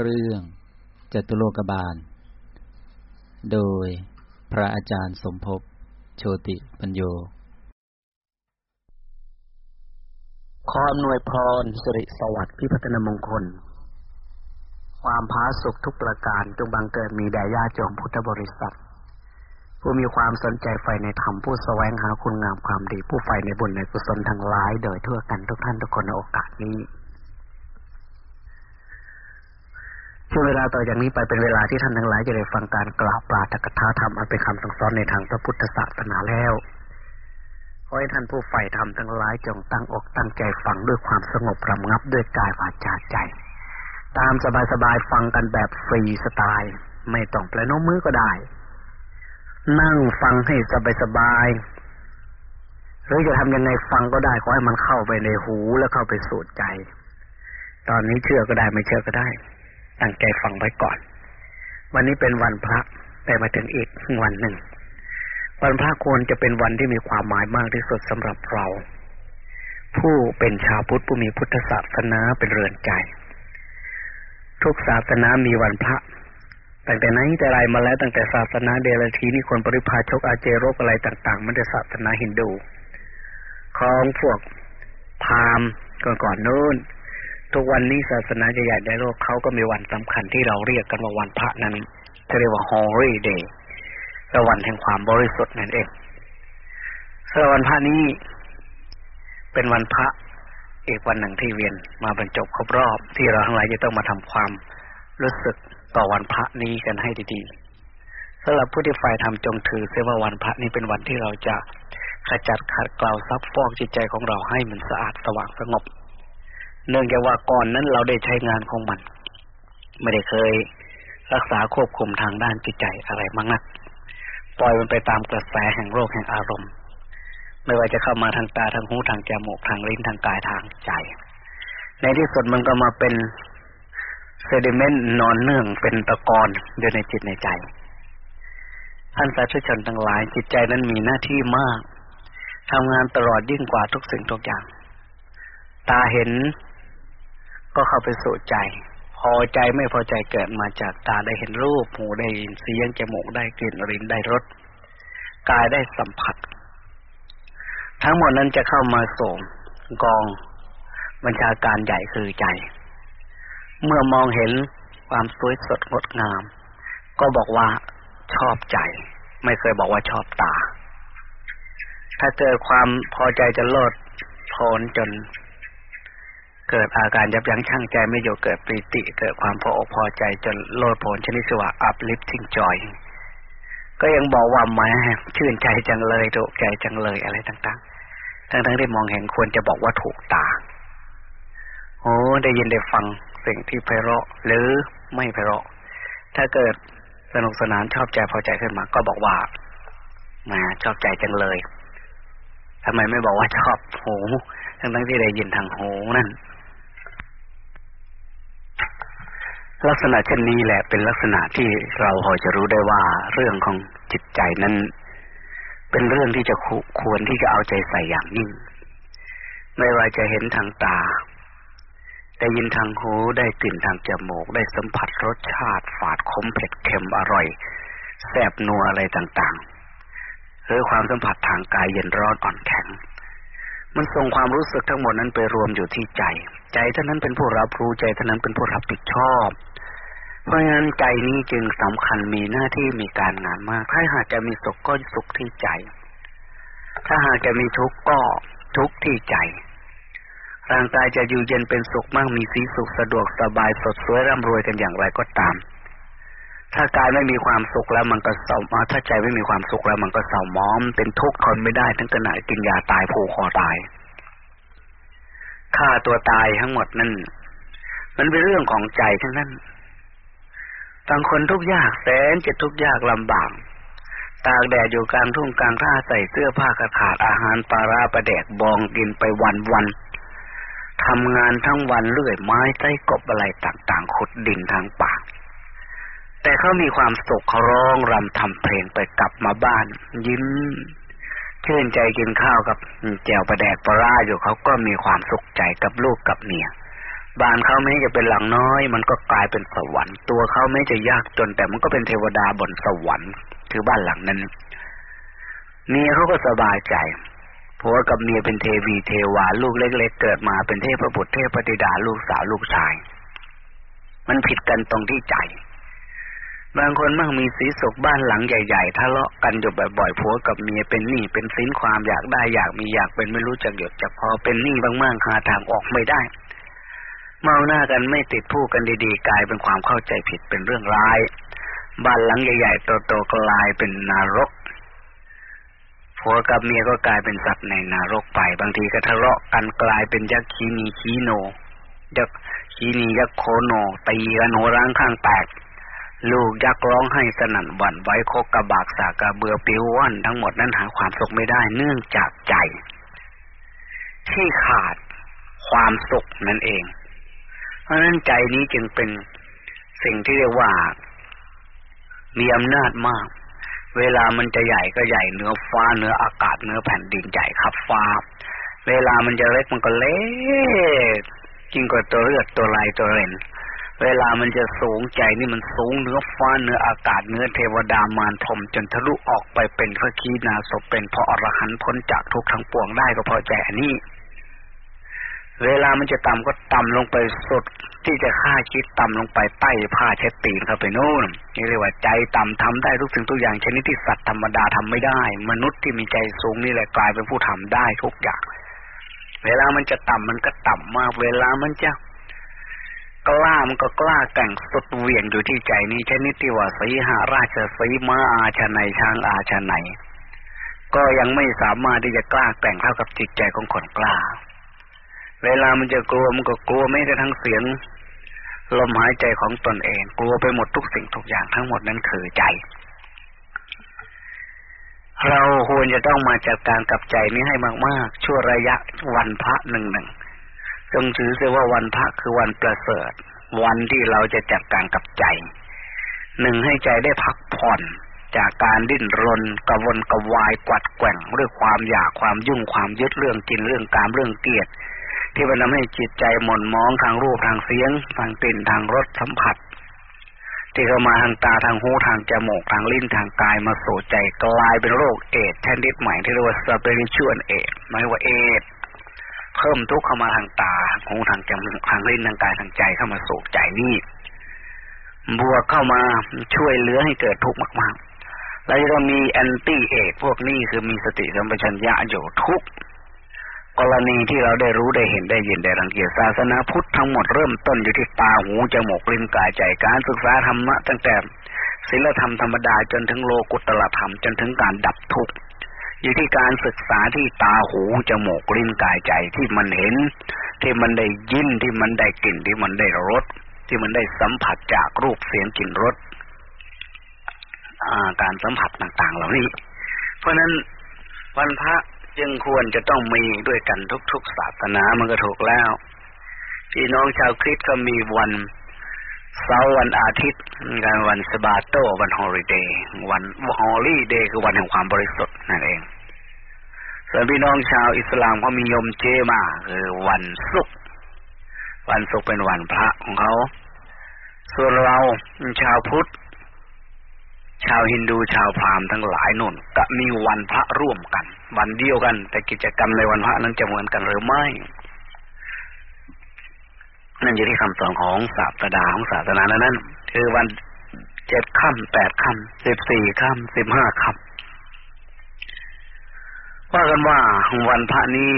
เรื่องจตุโลกบาล โดยพระอาจารย์สมภพโชติปัญโย ขออำนวยพรสิริสวัสดิ์พิพัฒนมงคล ความพาสุขทุกประการจงบังเกิดมีแด่ญาติโยมพุทธบริษัท ผู้มีความสนใจใฝ่ในธรรมผู้แสวงหาคุณงามความดีผู้ใฝ่ในบุญในกุศลทั้งหลาย โดยทั่วกันทุกท่านทุกคนในโอกาสนี้ ช่วงเวลาต่อจากนี้ไปเป็นเวลาที่ท่านทั้งหลายจะได้ฟังการกล่าวปราตกถาธรรมอันเป็นคำสั่งสอนในทางพระพุทธศาสนาแล้วขอให้ท่านผู้ใฝ่ธรรมทั้งหลายจงตั้งอกตั้งใจฟังด้วยความสงบรำงับด้วยกายวาจาใจ ตามสบายๆฟังกันแบบฟรีสไตล์ ไม่ต้องแประนมมือก็ได้ นั่งฟังให้สบายๆหรือจะทำยังไงฟังก็ได้ขอให้มันเข้าไปในหูแล้วเข้าไปสู่ใจ ตอนนี้เชื่อก็ได้ไม่เชื่อก็ได้ ตั้งใจฟังไว้ก่อน วันนี้เป็นวันพระไปมาถึงอีกวันหนึ่ง วันพระควรจะเป็นวันที่มีความหมายมากที่สุดสำหรับเรา ผู้เป็นชาวพุทธผู้มีพุทธศาสนาเป็นเรือนใจ ทุกศาสนามีวันพระตั้งแต่นั้นแต่ไรมาแล้วตั้งแต่ศาสนาเดลทีนี่คนปริพาชกอาเจโรกอะไรต่าง ๆ มันจะศาสนาฮินดู ของพวกพามก่อนก่อนนู้น ทุกวันนี้ศาสนาใหญ่ในโลกเขาก็มีวันสำคัญที่เราเรียกกันว่าวันพระนั้นจะเรียกว่า Holy Day และวันแห่งความบริสุทธิ์นั่นเองสำวันพระนี้เป็นวันพระอีกวันหนึ่งที่เวียนมาบรรจบครบรอบ ที่เราทั้งหลายจะต้องมาทำความรู้สึกต่อวันพระนี้กันให้ดีๆสำหรับผู้ที่ฝ่ายทำจงถือเสียว่าวันพระนี้เป็นวันที่เราจะขจัดขัดเกลาซับฟอกจิตใจของเราให้มันสะอาดสว่างสงบ เนื่องจากว่าก่อนนั้นเราได้ใช้งานของมัน ไม่ได้เคยรักษาควบคุมทางด้านจิตใจอะไรมากนัก ปล่อยมันไปตามกระแสแห่งโรคแห่งอารมณ์ ไม่ว่าจะเข้ามาทางตาทางหูทางจมูกทางลิ้นทางกายทางใจ ในที่สุดมันก็มาเป็นเซดิเมนต์นอนเนื่องเป็นตะกอนอยู่ในจิตในใจ ท่านสาธุชนทั้งหลายจิตใจนั้นมีหน้าที่มากทำงานตลอดยิ่งกว่าทุกสิ่งทุกอย่าง ตาเห็น ก็เข้าไปสู่ใจ พอใจไม่พอใจเกิดมาจากตาได้เห็นรูปหูได้ยินเสียงจมูกได้กลิ่นลิ้นได้รสกายได้สัมผัส ทั้งหมดนั้นจะเข้ามาส่งกองบัญชาการใหญ่คือใจ เมื่อมองเห็นความสวยสดงดงาม ก็บอกว่าชอบใจ ไม่เคยบอกว่าชอบตา ถ้าเกิดความพอใจจะโลดโผนจน เกิดอาการยับยั้งชั่งใจไม่อยู่เกิดปริติ เกิดความพออกพอใจจนโลดโผนชนิดสว่า uplifting joy ก็ยังบอกว่าแหมชื่นใจจังเลยถูกใจจังเลยอะไรต่างๆ ทั้งๆที่มองเห็นควรจะบอกว่าถูกตาโอ้ได้ยินได้ฟังสิ่งที่ไพเราะ หรือไม่ไพเราะ ถ้าเกิดสนุกสนานชอบใจพอใจขึ้นมา ก็บอกว่าแหมชอบใจจังเลยทำไมไม่บอกว่าชอบหู ทั้งๆที่ได้ยินทางหูนั่น ลักษณะเช่นนี้แหละเป็นลักษณะที่เราพอจะรู้ได้ว่าเรื่องของจิตใจนั้น เป็นเรื่องที่จะควรที่จะเอาใจใส่อย่างยิ่ง ไม่ว่าจะเห็นทางตา ได้ยินทางหูได้กลิ่นทางจมูก ได้สัมผัสรสชาติฝาดขมเผ็ดเค็มอร่อยแซบนัวอะไรต่างๆหรือความสัมผัสทางกายเย็นร้อนอ่อนแข็ง มันส่งความรู้สึกทั้งหมดนั้นไปรวมอยู่ที่ใจ ใจเท่านั้นเป็นผู้รับรู้ใจเท่านั้นเป็นผู้รับผิดชอบ เพราะฉะนั้นใจนี้จึงสำคัญมีหน้าที่มีการงานมาก ถ้าหากจะมีสุขก็สุขที่ใจ ถ้าหากจะมีทุกข์ก็ทุกข์ที่ใจ ร่างกายจะอยู่เย็นเป็นสุขมากมีสีสุขสะดวกสบายสดสวยร่ำรวยกันอย่างไรก็ตาม ถ้ากายไม่มีความสุขแล้วมันก็เศร้าถ้าใจไม่มีความสุขแล้วมันก็เศร้ามอม เป็นทุกข์ทนไม่ได้ทั้งขณะกินยาตายผูกคอตาย ฆ่าตัวตายทั้งหมดนั่น มันเป็นเรื่องของใจทั้งนั้น บางคนทุกข์ยากแสนจะทุกข์ยากลำบาก ตากแดดอยู่กลางทุ่งกลางท่าใส่เสื้อผ้ากระขาดอาหารปลาราประแดกบองกินไปวันวันทำงานทั้งวันเลื่อยไม้ใต้กบอะไรต่างๆขุดดินทางปาก แต่เขามีความสุขเขาร้องรำทำเพลงไปกลับมาบ้าน ยิ้ม ชื่นใจกินข้าวกับแจวประแดกปลาอยู่เขาก็มีความสุขใจกับลูกกับเมียบ้านเขาแม้จะเป็นหลังน้อย มันก็กลายเป็นสวรรค์ตัวเขาแม้จะยากจนแต่มันก็เป็นเทวดาบนสวรรค์คือบ้านหลังนั้นเมียเขาก็สบายใจผัวกับเมียเป็นเทวีเทวาลูกเล็ก ๆ เกิดมาเป็นเทพบุตรเทพธิดาลูกสาวลูกชาย มันผิดกันตรงที่ใจ บางคนมั่งมีสีสุขบ้านหลังใหญ่ๆทะเลาะกันอยู่บ่อยๆผัวกับเมียเป็นหนี้เป็นสินความอยากได้อยากมีอยากเป็นไม่รู้จักหยุดจะพอเป็นหนี้บ้างๆหาทางออกไม่ได้ เมาหน้ากันไม่ติดพูดกันดีๆ กลายเป็นความเข้าใจผิดเป็นเรื่องร้ายบ้านหลังใหญ่ๆโตๆกลายเป็นนรกผัวกับเมียก็กลายเป็นสัตว์ในนรกไป บางทีก็ทะเลาะกันกลายเป็นยักษ์ขีนีขีโนยักษ์ขีนียักษ์โคโนตีกันหัวร้างข้างแตก ลูกยักษ์ร้องให้สนั่นหวั่นไหวโคกกระบากสากระเบือปิวว่อนทั้งหมดนั้นหาความสุขไม่ได้เนื่องจากใจ ที่ขาดความสุขนั่นเอง เพราะฉะนั้นใจนี้จึงเป็นสิ่งที่เรียกว่า มีอำนาจมาก เวลามันจะใหญ่ก็ใหญ่เนื้อฟ้าเนื้ออากาศเนื้อแผ่นดินใหญ่ครับฟ้า เวลามันจะเล็กมันก็เล็กยิ่งกว่าตัวเลือดตัวลายตัวเรน เวลามันจะสูงใจนี่มันสูงเนื้อฟ้าเนื้ออากาศเนื้อเทวดามารพรมจนทะลุออกไปเป็นพระคีนาศพเป็นพระอรหันต์พ้นจากทุกทั้งปวงได้ก็เพราะใจอันนี้ เวลามันจะต่ำก็ต่ำลงไปสุดที่จะฆ่าคิดต่ำลงไปใต้ผ้าเช็ดตีนเข้าไปโน่นนี่เรียกว่าใจต่ำทำได้ทุกสิ่งทุกอย่างชนิดที่สัตว์ธรรมดาทำไม่ได้ มนุษย์ที่มีใจสูงนี่แหละกลายเป็นผู้ทำได้ทุกอย่าง เวลามันจะต่ำมันก็ต่ำมาก เวลามันจะ กล้ามันก็กล้าแก่งสุดเวียนอยู่ที่ใจนี้ชนิดที่ว่าสีหาราชสีมาอาชนัยช้างอาชนัยก็ยังไม่สามารถที่จะกล้าแต่งเท่ากับจิตใจของคนกล้า เวลามันจะกลัวมันก็กลัวไม่ได้ทั้งเสียง ลมหายใจของตนเอง กลัวไปหมดทุกสิ่งทุกอย่างทั้งหมดนั้นคือใจ เราควรจะต้องมาจัดการกับใจนี้ให้มากๆ ชั่วระยะวันพระหนึ่งหนึ่ง จงถือเสียว่าวันพระคือวันประเสริฐ วันที่เราจะจัดการกับใจ หนึ่งให้ใจได้พักผ่อน จากการดิ้นรนกระวนกระวายกวัดแกว่งเรื่องความอยากความยุ่งความยึดเรื่องกินเรื่องการเรื่องเกียรติที่มันทำให้จิตใจหม่นมองทางรูปทางเสียง ทางกลิ่นทางรสสัมผัส ที่เข้ามาทางตาทางหูทางจมูกทางลิ้นทางกายมาสู่ใจกลายเป็นโรคเอดแทนดิสใหม่ที่เรียกว่าสเปริชวลเอดหมายว่าเอด เพิ่มทุกข์เข้ามาทางตาหูทางจมูกทางลิ้นทางกายทางใจเข้ามาสู่ใจนี่บวกเข้ามาช่วยเหลือให้เกิดทุกข์มากๆแล้วจะมีแอนตี้เอดพวกนี้คือมีสติสัมปชัญญะอยู่ทุกกรณีที่เราได้รู้ได้เห็นได้ยินได้รังเกียจศาสนาพุทธทั้งหมดเริ่มต้นอยู่ที่ตาหูจมูกลิ้นกายใจการศึกษาธรรมะตั้งแต่ศีลธรรมธรรมดาจนถึงโลกุตตรธรรมจนถึงการดับทุกข์ อยู่ที่การศึกษาที่ตาหูจมูกลิ้นกายใจที่มันเห็น ที่มันได้ยินที่มันได้กลิ่นที่มันได้รสที่มันได้สัมผัสจากรูปเสียงกลิ่นรสการสัมผัสต่างๆ เหล่านี้ เพราะนั้นวันพระจึงควรจะต้องมีด้วยกันทุกๆศาสนามันก็ถูกแล้ว พี่น้องชาวคริสต์ก็มีวัน เสาร์วันอาทิตย์การวันสบาโตวันฮอลิเดย์วันฮอลิเดย์คือวันแห่งความบริสุทธิ์นั่นเอง ส่วนพี่น้องชาวอิสลามเขามียมเจมาคือวันศุกร์วันศุกร์เป็นวันพระของเขา ส่วนเราชาวพุทธ ชาวฮินดูชาวพราหมณ์ทั้งหลายนุ่น ก็มีวันพระร่วมกัน วันเดียวกัน แต่กิจกรรมในวันพระนั้นจะเหมือนกันหรือไม่ นั่นอยู่ที่คำสอนของศาสดาของศาสนานั้น คือวันเจ็ดค่ำแปดค่ำสิบสี่ค่ำสิบห้าค่ำว่ากันว่าวันพระนี้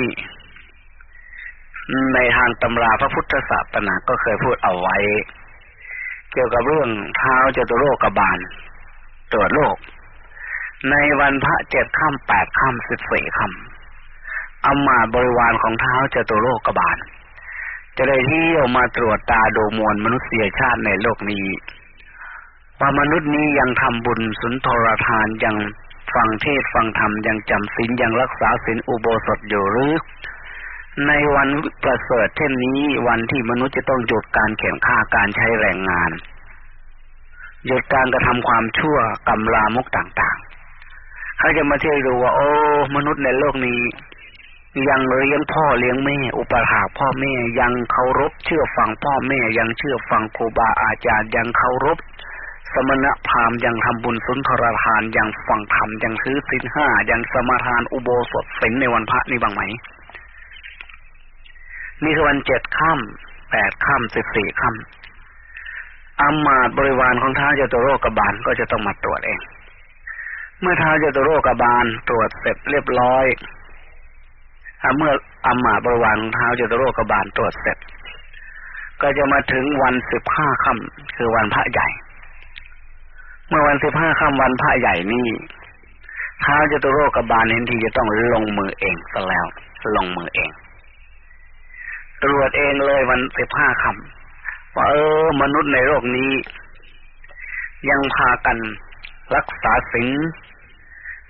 ในทางตำราพระพุทธศาสนาก็เคยพูดเอาไว้ เกี่ยวกับเรื่องเท้าเจตุโลกบาลตรวจโรคในวันพระเจ็ดค่ำแปดค่ำสิบสี่ค่ำอามาบริวารของเท้าเจตุโลกบาล จะได้ที่ออกมาตรวจตาดูมวลมนุษยชาติในโลกนี้ ว่ามนุษย์นี้ยังทำบุญสุนทรทานยังฟังเทศฟังธรรมยังจำศีลยังรักษาศีลอุโบสถอยู่หรือ ในวันประเสริฐเช่นนี้วันที่มนุษย์จะต้องหยุดการแข่งข้าการใช้แรงงานหยุดการกระทำความชั่วกรรมลามกต่างๆเขาจะมาเที่ยวดูว่า โอ้ มนุษย์ในโลกนี้ ยังเลี้ยงพ่อเลี้ยงแม่ อุปถาพ่อแม่ยังเคารพเชื่อฟังพ่อแม่ยังเชื่อฟังครูบาอาจารย์ยังเคารพ สมณพราหมณ์ยังทำบุญสุนทรทานยังฟังธรรมยังซื้อสินห้ายังสมาทานอุโบสถศีลในวันพระนี่บ้างไหมนี่คือวันเจ็ดค่ำแปดค่ำสิบสี่ค่ำอามาตบริวารของท้าจตุโรกบาลก็จะต้องมาตรวจเอง เมื่อท้าจตุโรกบาลตรวจเสร็จเรียบร้อย เมื่ออามาตบริวารของท้าจตุโรกบาลตรวจเสร็จ ก็จะมาถึงวันสิบห้าค่ำคือวันพระใหญ่ เมื่อวันสิบห้าค่ำวันพระใหญ่นี่ท้าจตุโรกบาลเห็นทีจะต้องลงมือเองซะแล้ว ลงมือเอง ตรวจเองเลยวันสิบห้าคำว่าเออ มนุษย์ในโลกนี้ ยังพากันรักษาศีล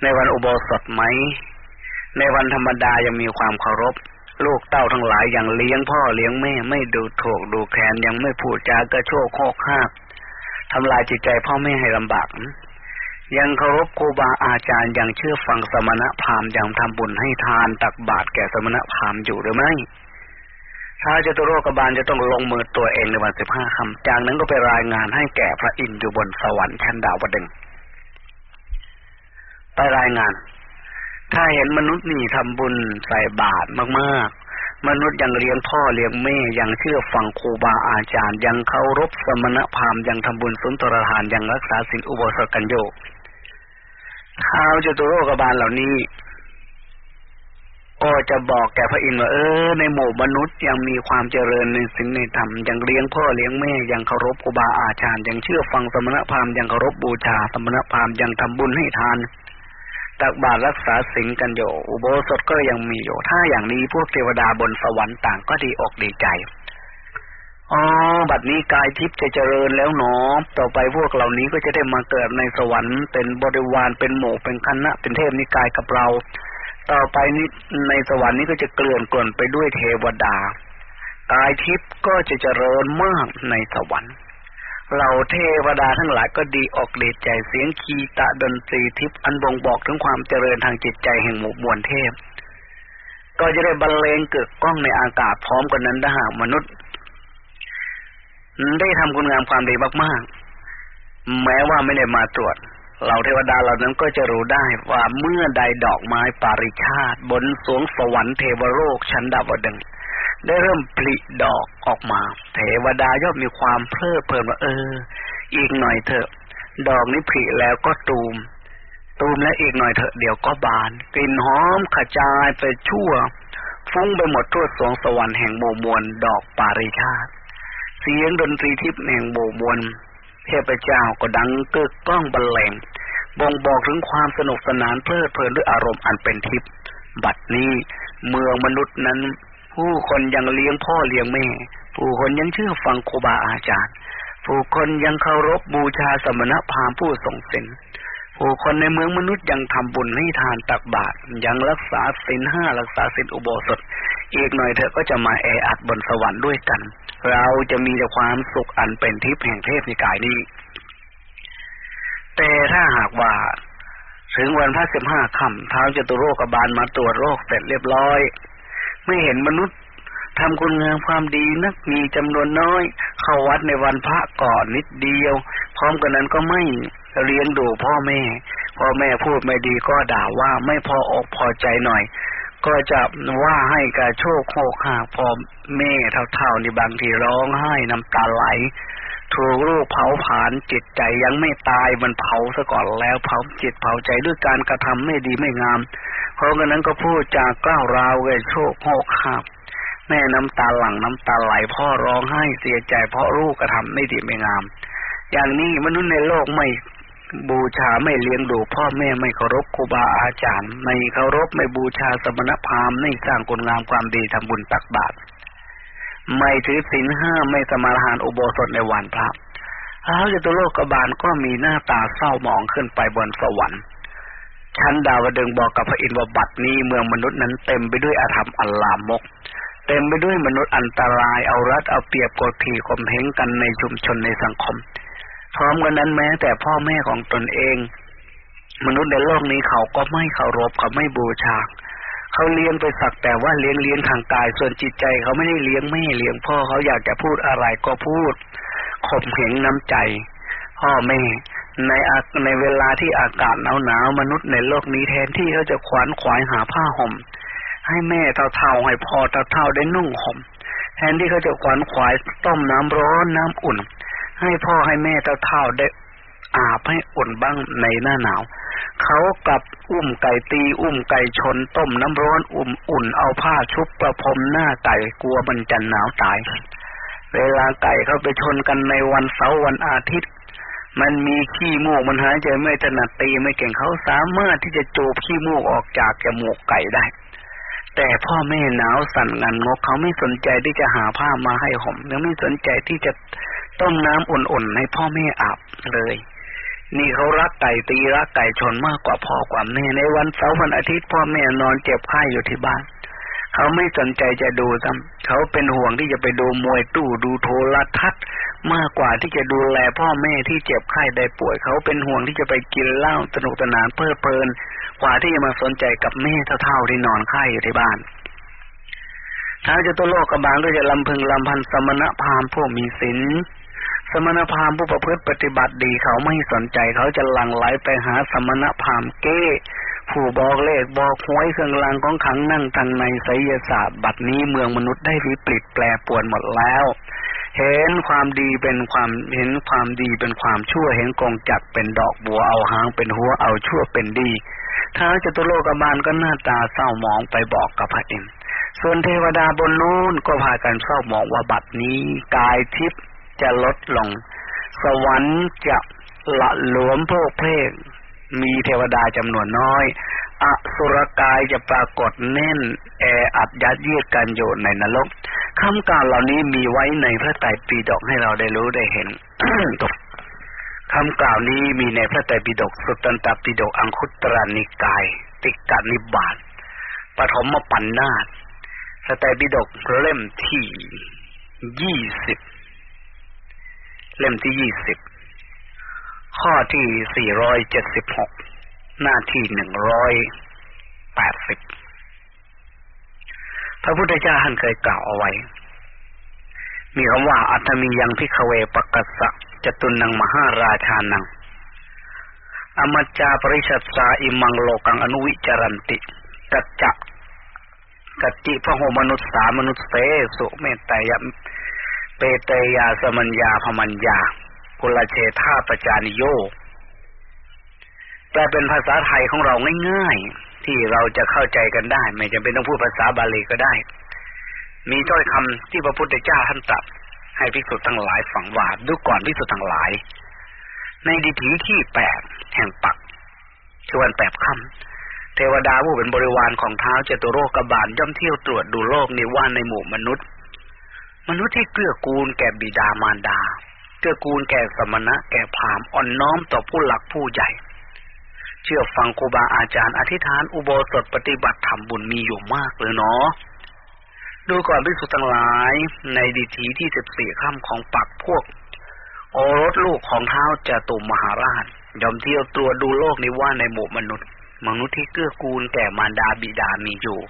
ในวันอุโบสถไหม ในวันธรรมดายังมีความเคารพ ลูกเต้าทั้งหลายยังเลี้ยงพ่อเลี้ยงแม่ไม่ดูถูกดูแคลนยังไม่พูดจากระโชกโคกคาบทำลายจิตใจพ่อแม่ให้ลำบากยังเคารพครูบาอาจารย์ยังเชื่อฟังสมณะพราหมณ์ยังทำบุญให้ทานตักบาตรแก่สมณะพราหมณ์อยู่หรือไม่ท้าจตุโรกบาลจะต้องลงมือตัวเองในวันสิบห้าคำจากนั้นก็ไปรายงานให้แก่พระอินทร์อยู่บนสวรรค์ชั้นดาวดึงไปรายงาน ถ้าเห็นมนุษย์นี่ทำบุญใส่บาตรมากๆ มนุษย์ยังเลี้ยงพ่อเลี้ยงแม่ยังเชื่อฟังครูบาอาจารย์ ยังเคารพสมณพราหมณ์ยังทำบุญสุนทรทานยังรักษาศีลอุโบสถกันโยท้าวจตุโรกบาลเหล่านี้ก็จะบอกแก่พระอินทร์ว่าเออในหมู่มนุษย์ยังมีความเจริญในสิ่งในธรรมยังเลี้ยงพ่อเลี้ยงแม่ยังเคารพครูบาอาจารย์ยังเชื่อฟังสมณพราหมณ์ยังเคารพบูชาสมณพราหมณ์ยังทำบุญให้ทาน ตักบาตรรักษาสิงกันอยู่ อุโบสถก็ยังมีอยู่ ถ้าอย่างนี้พวกเทวดาบนสวรรค์ต่างก็ดีอกดีใจอ๋อบัดนี้กายทิพย์จะเจริญแล้วหนอ ต่อไปพวกเหล่านี้ก็จะได้มาเกิดในสวรรค์เป็นบริวารเป็นหมู่เป็นคณะเป็นเทพนิกายกับเรา ต่อไปนี้ในสวรรค์นี้ก็จะเกลื่อนกล่นไปด้วยเทวดากายทิพย์ก็จะเจริญมากในสวรรค์ เราเทวดาทั้งหลายก็ดีออกเดชใจเสียงคีตะดนตรีทิพย์อันบ่งบอกถึงความเจริญทางจิตใจแห่งหมู่มวลเทพ ก็จะได้บรรเลงเกิดกล้องในอากาศพร้อมกันนั้นถ้าหากมนุษย์ ได้ทำคุณงามความดีมากๆ แม้ว่าไม่ได้มาตรวจเราเทวดาเหล่านั้นก็จะรู้ได้ว่าเมื่อใดดอกไม้ปาริชาติ บนสวงสวรรค์เทวโลกชั้นดาวดึง ได้เริ่มผลิดอกออกมา เทวดาย่อมมีความเพลิดเพลินว่าเออ อีกหน่อยเถอะ ดอกนี้ผลิแล้วก็ตูม ตูมแล้วอีกหน่อยเถอะเดี๋ยวก็บาน กลิ่นหอมขจายไปชั่ว ฟุ้งไปหมดทั่วสวงสวรรค์แห่งโมมวลดอกปาริชาติ เสียงดนตรีทิพย์แห่งโมมวลเทพเจ้าก็ดังกึกก้องบรรเลงบ่งบอกถึงความสนุกสนานเพลิดเพลินด้วยอารมณ์อันเป็นทิพย์บัดนี้เมืองมนุษย์นั้น ผู้คนยังเลี้ยงพ่อเลี้ยงแม่ ผู้คนยังเชื่อฟังครูบาอาจารย์ ผู้คนยังเคารพบูชาสมณพราหมณ์ผู้ทรงศีลผู้คนในเมืองมนุษย์ยังทำบุญให้ทานตักบาตรยังรักษาศีลห้ารักษาศีลอุโบสถ อีกหน่อยเธอก็จะมาแออัดบนสวรรค์ด้วยกัน เราจะมีแต่ความสุขอันเป็นทิพย์แห่งเทพในกายนี้ แต่ถ้าหากว่า ถึงวันพระสิบห้าค่ำท้าวจตุโรคบาลมาตรวจโรคเสร็จเรียบร้อย ไม่เห็นมนุษย์ทำคุณงามความดีนักมีจำนวนน้อย เข้าวัดในวันพระก่อนนิดเดียว พร้อมกันนั้นก็ไม่เลี้ยงดูพ่อแม่ พ่อแม่พูดไม่ดีก็ด่าว่าไม่พออกพอใจหน่อย ก็จะว่าให้กระโชกโคกหากพอแม่เท่าๆนี่บางทีร้องไห้น้ำตาไหล ถูกลูกเผาผลาญจิตใจยังไม่ตายมันเผาซะก่อนแล้วเผาจิตเผาใจด้วยการกระทำไม่ดีไม่งาม เพราะงั้นก็พูดจากกล้าวราวเวโชคโหกหับแม่น้ำตาหลั่งน้ำตาไหลพ่อร้องไห้เสียใจเพราะลูกกระทำไม่ดีไม่งาม อย่างนี้มนุษย์ในโลกไม่ บูชาไม่เลี้ยงดูพ่อแม่ไม่เคารพครูบาอาจารย์ ไม่เคารพไม่บูชาสมณพราหมณ์ไม่สร้างคุณงามความดีทำบุญตักบาตรไม่ถือศีลห้าไม่สมาทานอุโบสถในวันพระท้าวจตุโลกบาลก็มีหน้าตาเศร้าหมองขึ้นไปบนสวรรค์ชั้นดาวดึงบอกกับพระอินทร์ว่าบัดนี้เมืองมนุษย์นั้นเต็มไปด้วยอาธรรมอัลลามก เต็มไปด้วยมนุษย์อันตรายเอารัดเอาเปรียบกดขี่ข่มเหงกันในชุมชนในสังคม พร้อมกันนั้นแม้แต่พ่อแม่ของตนเอง มนุษย์ในโลกนี้เขาก็ไม่เคารพเขาไม่บูชาเขาเลี้ยงไปสักแต่ว่าเลี้ยงเลี้ยงทางกาย ส่วนจิตใจเขาไม่ได้เลี้ยงแม่เลี้ยงพ่อเขาอยากจะพูดอะไรก็พูดข่มเหงน้ำใจ พ่อแม่ในในเวลาที่อากาศหนาวหนาวมนุษย์ในโลกนี้แทนที่เขาจะขวานขวายหาผ้าห่ม ให้แม่เท่าๆให้พ่อเท่าๆได้นุ่งห่มแทนที่เขาจะขวานขวายต้มน้ำร้อนน้ำอุ่น ให้พ่อให้แม่เท่าๆได้อาบให้อุ่นบ้างในหน้าหนาว เขากับอุ้มไก่ตีอุ้มไก่ชนต้มน้ำร้อนอุ่มอุ่นเอาผ้าชุบประพรมหน้าไก่กลัวมันจะหนาวตาย เวลาไก่เขาไปชนกันในวันเสาร์วันอาทิตย์ มันมีขี้มูกมันหายใจไม่ถนัดตีไม่เก่งเขาสามารถที่จะจูบขี้มูกออกจากจมูกไก่ได้ แต่พ่อแม่หนาวสั่นงันงกเขาไม่สนใจที่จะหาผ้ามาให้ห่มยังไม่สนใจที่จะ ต้มน้ำอุ่นๆให้พ่อแม่อาบเลย นี่เขารักไก่ตีรักไก่ชนมากกว่าพ่อกว่าแม่ในวันเสาร์วันอาทิตย์พ่อแม่นอนเจ็บไข้อยู่ที่บ้านเขาไม่สนใจจะดูซ้ำเขาเป็นห่วงที่จะไปดูมวยตู้ดูโทรทัศน์ มากกว่าที่จะดูแลพ่อแม่ที่เจ็บไข้ได้ป่วย เขาเป็นห่วงที่จะไปกินเหล้าสนุกสนานเพลิดเพลิน กว่าที่จะมาสนใจกับแม่เท่าๆที่นอนไข้อยู่ที่บ้านท้าจะตัวโลกกระบาลก็จะลำพึงลำพันสมณะพามผู้มีศีล สมณพราหมณ์ผู้ประพฤติปฏิบัติดีเขาไม่สนใจเขาจะหลั่งไหลไปหาสมณพราหมณ์เก้ ผู้บอกเลขบอกหวยเครื่องรางของขังนั่งทางในไสยศาสตร์บัดนี้เมืองมนุษย์ได้วิปริตแปรปวนหมดแล้ว เห็นความดีเป็นความเห็นความดีเป็นความชั่วเห็นกองจักเป็นดอกบัวเอาหางเป็นหัวเอาชั่วเป็นดีท้าจตุโลกบาลก็หน้าตาเศร้าหมองไปบอกกับพระอินทร์ส่วนเทวดาบนนู้นก็พากันเศร้าหมองว่าบัดนี้กายทิพย์ จะลดลง สวรรค์จะละหลวมพวกเพศมีเทวดาจำนวนน้อย อสุรกายจะปรากฏแน่น แออัดยัดเยียดกันอยู่ในนรกคำกล่าวเหล่านี้มีไว้ในพระไตรปิฎกให้เราได้รู้ได้เห็นคำกล่าวนี้มีในพระไตรปิฎกสุตตันตปิฎกอังคุตรนิกาย ติกานิบาตปฐมปัญนาตพระไตรปิฎกเล่มที่ยี่สิบ เล่มที่ยี่สิบข้อที่สี่ร้อยเจ็ดสิบหกหน้าที่หนึ่งร้อยแปดสิบพระพุทธเจ้าท่านเคยกล่าวเอาไว้ มีคำว่าอัตมียังพิกเวปกัสสะจตุนังมหาราชานัง อมัจจาปริชัตสาอิมังโลกังอนุวิจารันติ กัจจะกัจจิพระโหมนุษสามนุษเสสุเมตตาย เปเตยาสมัญญาพมัญญากุลเชธาปจานิโยแปลเป็นภาษาไทยของเราง่ายๆ ที่เราจะเข้าใจกันได้ ไม่จำเป็นต้องพูดภาษาบาลีก็ได้ มีถ้อยคำที่พระพุทธเจ้าท่านตรัสให้พิสุทธ์ทั้งหลายฝังว่าดูก่อนพิสุทธ์ทั้งหลาย ในดิถีที่แปดแห่งปักชวนแปบคำเทวดาผู้เป็นบริวารของเท้าเจตุโรกบาลย่อมเที่ยวตรวจดูโลกนิว่าในหมู่มนุษย์ มนุษย์ที่เกื้อกูลแก่บิดามารดา เกื้อกูลแก่สมณะแก่พรามอ่อนน้อมต่อผู้หลักผู้ใหญ่ เชื่อฟังครูบาอาจารย์อธิษฐานอุโบสถปฏิบัติธรรมบุญมีอยู่มากเลยเนาะดูก่อนพิสุทั้งหลายในดิถีที่สิบสี่ข้ามของปักพวก โอรสลูกของเท้าจะตุมมหาราชยอมเที่ยวตัวดูโลกนี้ว่าในหมู่มนุษย์ มนุษย์ที่เกื้อกูลแก่มารดาบิดามีอยู่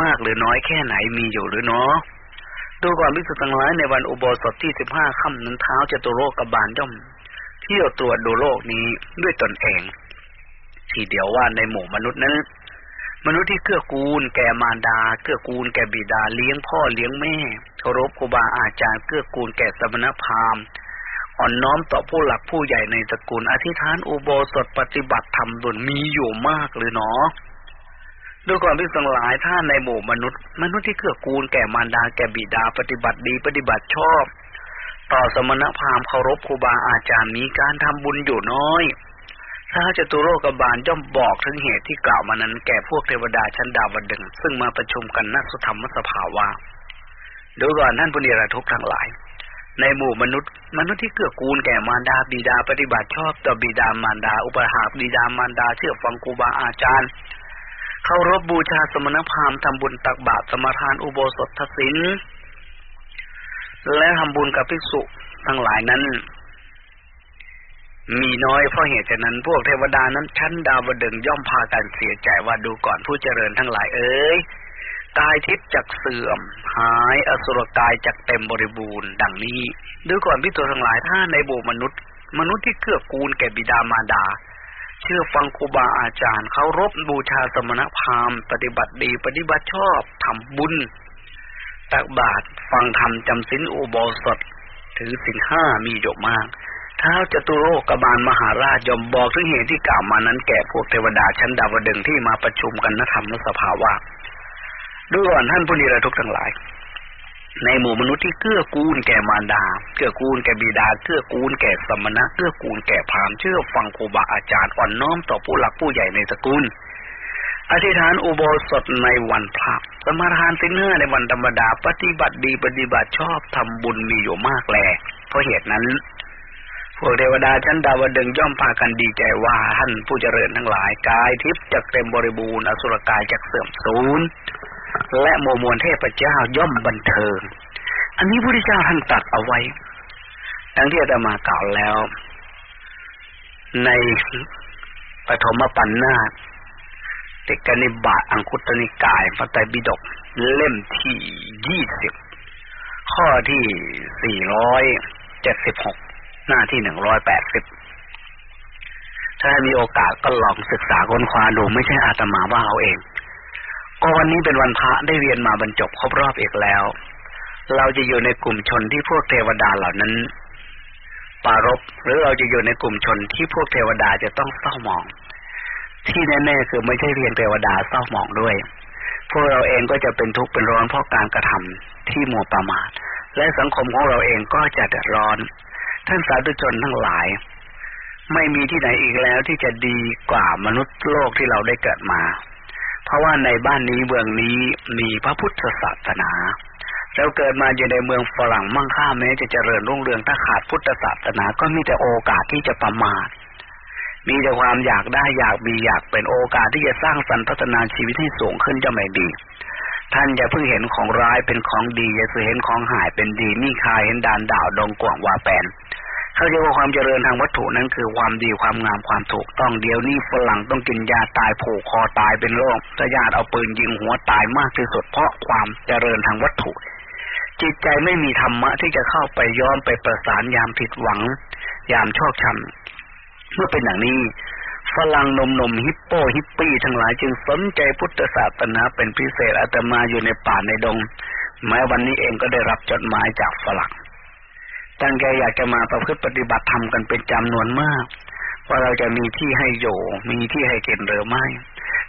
มากหรือน้อยแค่ไหนมีอยู่หรือเนาะ ดูก่อนพิสุทั้งหลายในวันอุโบสถที่สิบห้าค่ำนั้นเท้าจะตัวโลกกับานย่อมเที่ยวตรวจดูโลกนี้ด้วยตนเอง ทีเดียวว่าในหมู่มนุษย์นั้น มนุษย์ที่เกื้อกูลแก่มารดา เกื้อกูลแก่บิดาเลี้ยงพ่อเลี้ยงแม่เคารพครูบาอาจารย์เกื้อกูลแก่สมณพราหมณ์อ่อนน้อมต่อผู้หลักผู้ใหญ่ในตระกูลอธิษฐานอุโบสถปฏิบัติธรรมดุลมีอยู่มากเลยเนาะ ดูก่อนพิสังหลายท่านในหมู่มนุษย์ มนุษย์ที่เกื้อกูลแก่มารดาแก่บิดาปฏิบัติดีปฏิบัติชอบ ต่อสมณพราหมณ์เคารพครูบาอาจารย์มีการทำบุญอยู่น้อยถ้าจะตุโรกบาลย่อมบอกถึงเหตุที่กล่าวมานั้นแก่พวกเทวดาชั้นดาวดึงซึ่งมาประชุมกันนักสุธรรมสภาวะดูก่อนท่านปุณิระทุกทั้งหลาย ในหมู่มนุษย์มนุษย์ที่เกื้อกูลแก่มารดาบิดาปฏิบัติชอบต่อบิดามารดา อุปหาบิดามารดาเชื่อฟังครูบาอาจารย์ เคารพบบูชาสมณพราหมณ์ทำบุญตักบาตรสมทานอุโบสถทศินและทำบุญกับภิกษุทั้งหลายนั้น มีน้อยเพราะเหตุฉะนั้น พวกเทวดานั้นชั้นดาวดึงย่อมพากันเสียใจว่าดูก่อนผู้เจริญทั้งหลายเอ้ยกายทิพย์จักเสื่อม หายอสุรกายจักเต็มบริบูรณ์ ดังนี้ ดูก่อนพิตัวทั้งหลายถ้าในบูมนุษย์ มนุษย์ที่เกื้อกูลแก่บิดามารดา เชื่อฟังครูบาอาจารย์เขารบบูชาสมณพราหมณ์ปฏิบัติดี ปฏิบัติชอบทำบุญ ตักบาตรฟังธรรมจำศีลอุโบสถ ถือศีลห้ามีอยู่มากท้าจตุโลกบาลมหาราชยมบอกถึงเหตุที่กล่าวมานั้นแก่พวกเทวดาชั้นดาวดึงที่มาประชุมกันนธรรมนสภาวะด้วยก่อนท่านผู้นิรทุกทั้งหลาย ในหมู่มนุษย์ที่เกื้อกูลแก่มารดา เกื้อกูลแก่บิดา เกื้อกูลแก่สมณะ เกื้อกูลแก่พามเชื่อฟังครูบาอาจารย์อ่อนน้อมต่อผู้หลักผู้ใหญ่ในตระกูลอธิษฐานอุโบสถในวันพระสมาทานสินเนื้อในวันธรรมดา ปฏิบัติดีปฏิบัติชอบทำบุญมีอยู่มากแล เพราะเหตุนั้นพวกเทวดาชั้นดาวดึงย่อมพากันดีใจว่าท่านผู้เจริญทั้งหลายกายทิพย์จักเต็มบริบูรณ์อสุรกายจักเสื่อมสูญ และโมมวลเทพเจ้าย่อมบันเทิง อันนี้พระพุทธเจ้าท่านตัดเอาไว้ ดังที่อาตมากล่าวแล้ว ในปฐมปัญนาติกนิบาตอังคุตนิกายพระไตรปิฎกเล่มที่ยี่สิบข้อที่สี่ร้อยเจ็ดสิบหกหน้าที่หนึ่งร้อยแปดสิบถ้ามีโอกาสก็ลองศึกษาค้นคว้าดูไม่ใช่อาตมาว่าเอาเอง ก็วันนี้เป็นวันพระได้เรียนมาบรรจบครบรอบอีกแล้ว เราจะอยู่ในกลุ่มชนที่พวกเทวดาเหล่านั้น ปารบหรือเราจะอยู่ในกลุ่มชนที่พวกเทวดาจะต้องเศร้าหมอง ที่แน่ๆคือไม่ใช่เรียนเทวดาเศร้าหมองด้วย พวกเราเองก็จะเป็นทุกข์เป็นร้อนเพราะการกระทำที่มัวประมาท และสังคมของเราเองก็จะเดือดร้อน ท่านสาธุชนทั้งหลาย ไม่มีที่ไหนอีกแล้วที่จะดีกว่ามนุษย์โลกที่เราได้เกิดมา เพราะว่าในบ้านนี้เมืองนี้มีพระพุทธศาสนาเราเกิดมาอยู่ในเมืองฝรั่งมั่งค่าแม้จะเจริญรุ่งเรืองถ้าขาดพุทธศาสนาก็มีแต่โอกาสที่จะประมาทมีแต่ความอยากได้อยากมีอยากเป็นโอกาสที่จะสร้างสรรค์พัฒนาชีวิตให้สูงขึ้นจะไม่ดี ท่านอย่าเพิ่งเห็นของร้ายเป็นของดี อย่าเห็นของหายเป็นดีมีคายเห็นดานดาวดงกว่างวาแปน เขาเรียกว่าความเจริญทางวัตถุนั้นคือความดีความงามความถูกต้องเดี๋ยวนี้ฝรั่งต้องกินยาตายผูกคอตายเป็นโรคญาติเอาปืนยิงหัวตายมากที่สุด เพราะความเจริญทางวัตถุ จิตใจไม่มีธรรมะที่จะเข้าไปย้อนไปประสานยามผิดหวัง ยามชอกช้ำเมื่อเป็นอย่างนี้ฝรั่งนมนมฮิปโปฮิปปี้ทั้งหลายจึงสนใจพุทธศาสนาเป็นพิเศษอาตมาอยู่ในป่าในดง แม้วันนี้เองก็ได้รับจดหมายจากฝรั่ง ตั้งใจอยากจะมาประพฤติปฏิบัติธรรมกันเป็นจำนวนมาก ว่าเราจะมีที่ให้อยู่มีที่ให้เก็บหรือไม่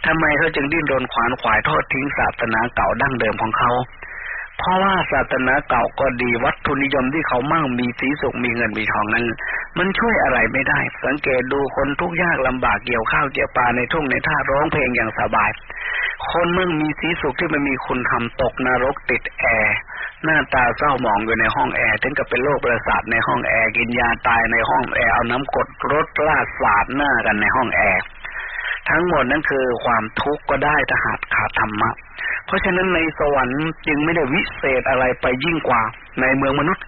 ทำไมเขาจึงดิ้นรนขวานขวายทอดทิ้งศาสนาเก่าดั้งเดิมของเขา เพราะว่าศาสนาเก่าก็ดีวัตถุนิยมที่เขามั่งมีสีสุขมีเงินมีทองนั้น มันช่วยอะไรไม่ได้ สังเกตดูคนทุกข์ยากลำบากเกี่ยวข้าวเกี่ยวปลาในทุ่งในท่าร้องเพลงอย่างสบาย คนเมื่อมีสีสุขที่มันมีคุณธรรมตกนรกติดแอร์หน้าตาเศร้าหมองอยู่ในห้องแอร์ถึงกับเป็นโรคประสาทในห้องแอร์กินยาตายในห้องแอร์เอาน้ำกรดราดสาดหน้ากันในห้องแอร์ ทั้งหมดนั้นคือความทุกข์ก็ได้ถ้าหากขาดธรรมะ เพราะฉะนั้นในสวรรค์จึงไม่ได้วิเศษอะไรไปยิ่งกว่าในเมืองมนุษย์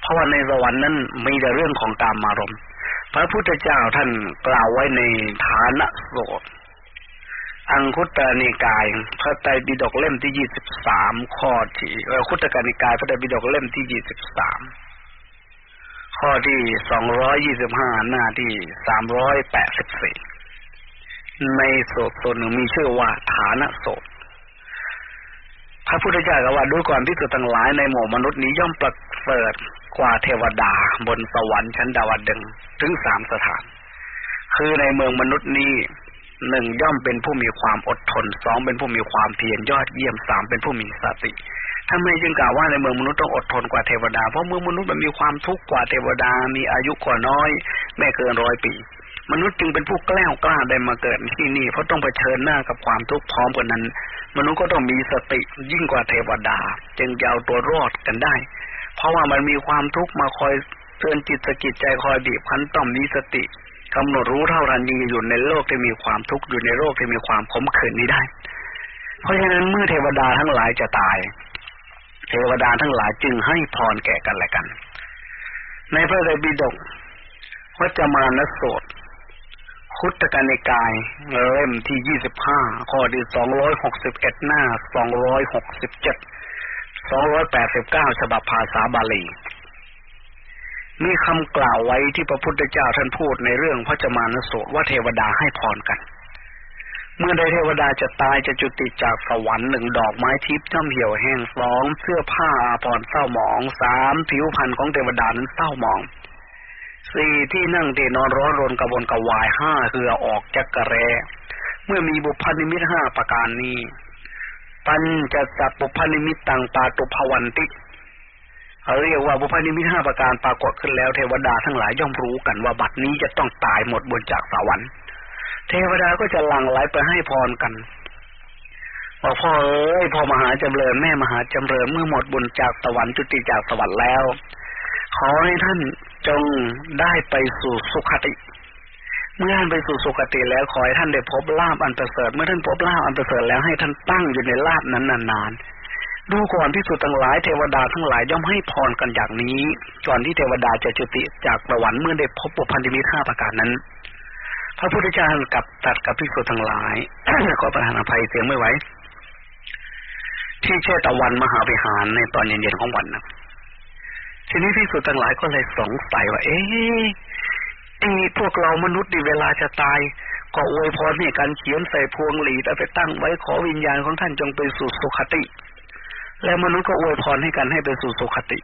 เพราะว่าในสวรรค์นั้นมีแต่เรื่องของกามารมณ์ พระพุทธเจ้าท่านกล่าวไว้ในฐานะโสดอังคุตรนิกาย พระไตรปิฎกเล่มที่ยี่สิบสามข้อที่คุตรนิกาย พระไตรปิฎกเล่มที่ยี่สิบสามข้อที่สองร้อยยี่สิบห้าหน้าที่สามร้อยแปดสิบสี่ ในโสดโซนหนึ่งมีชื่อว่าฐานะโสดพระพุทธเจ้าก็ว่าดูก่อนที่สุดทั้งหลายในหมู่มนุษย์นี้ย่อมประเสริฐกว่าเทวดาบนสวรรค์ชั้นดาวดึงถึงสามสถาน คือในเมืองมนุษย์นี้หนึ่งย่อมเป็นผู้มีความอดทนสองเป็นผู้มีความเพียรยอดเยี่ยมสามเป็นผู้มีสติทำไมจึงกล่าวว่าในเมืองมนุษย์ต้องอดทนกว่าเทวดาเพราะเมืองมนุษย์มันมีความทุกข์กว่าเทวดามีอายุกว่าน้อย ไม่เกินร้อยปี มนุษย์จึงเป็นผู้กล้ากล้าได้มาเกิดที่นี่ เพราะต้องเผชิญหน้ากับความทุกข์พร้อมกันนั้น มนุษย์ก็ต้องมีสติยิ่งกว่าเทวดา จึงยาวตัวรอดกันได้ เพราะว่ามันมีความทุกข์มาคอยเตือนจิตสกิจใจคอยบีบคั้นต้องมีสติกำหนดรู้เท่าทันยีอยู่ในโลกที่มีความทุกข์อยู่ในโลกที่มีความขมขื่นนี้ได้ เพราะฉะนั้นเมื่อเทวดาทั้งหลายจะตาย เทวดาทั้งหลายจึงให้พรแก่กันและกัน ในพระไตรปิฎกวัจมานโสด คุตกานิกายเล่มที่ยี่สิบห้าข้อที่สองร้อยหกสิบเอ็ดหน้าสองร้อยหกสิบเจ็ดสองร้อยแปดสิบเก้าฉบับภาษาบาลี มีคำกล่าวไว้ที่พระพุทธเจ้าท่านพูดในเรื่องพระจมานโสดว่าเทวดาให้พรกัน เมื่อใดเทวดาจะตายจะจุติจากสวรรค์หนึ่งดอกไม้ทิพย์ย่อมเหี่ยวแห้งสองเสื้อผ้าอาภรณ์เศร้าหมองสามผิวพรรณของเทวดานั้นเศร้าหมอง สี่ที่นั่งเดนอนร้อนรนกระวนกระวายห้าเหือออกจักกระแร เมื่อมีบุพนิมิตห้าประการนี้ ปัญจะจับบุพนิมิตต่างปาตุภวันติเขาเรียกว่าบุพนิมิตห้าประการปรากฏขึ้นแล้ว เทวดาทั้งหลายย่อมรู้กันว่าบัดนี้จะต้องตายหมดบนจากสวรรค์ เทวดาก็จะหลั่งไหลไปให้พรกันบอกพ่อเอ้ยพ่อมหาจำเริญแม่มหาจำเริญเมื่อหมดบุญจากสวรรค์จุติจากสวรรค์แล้ว ขอให้ท่าน จงได้ไปสู่สุขติ เมื่อท่านไปสู่สุขติแล้วขอให้ท่านได้พบลาบอันประเสริฐ เมื่อท่านพบลาบอันประเสริฐแล้วให้ท่านตั้งอยู่ในลาบนั้นนานๆ ดูก่อนที่สุดทั้งหลายเทวดาทั้งหลายย่อมให้พรกันอย่างนี้ ก่อนที่เทวดาจะจุติจากสวรรค์เมื่อได้พบปุพันธิมิตห้าประการนั้น พระพุทธเจ้ากับตัดกับพิสุทั้งหลายขอประทานอภัยเสียงไม่ไหวที่เชตวันมหาวิหารในตอนเย็นๆของวันนะ ทีนี้ที่สุดทั้งหลายก็เลยสงสัยว่า เอ๊ะไอ้พวกเรามนุษย์ดีเวลาจะตาย ก็อวยพรให้กันเขียนใส่พวงหลีดเอาไปตั้งไว้ขอวิญญาณของท่านจงไปสู่สุขติ แล้วมนุษย์ก็อวยพรให้กันให้ไปสู่สุขติ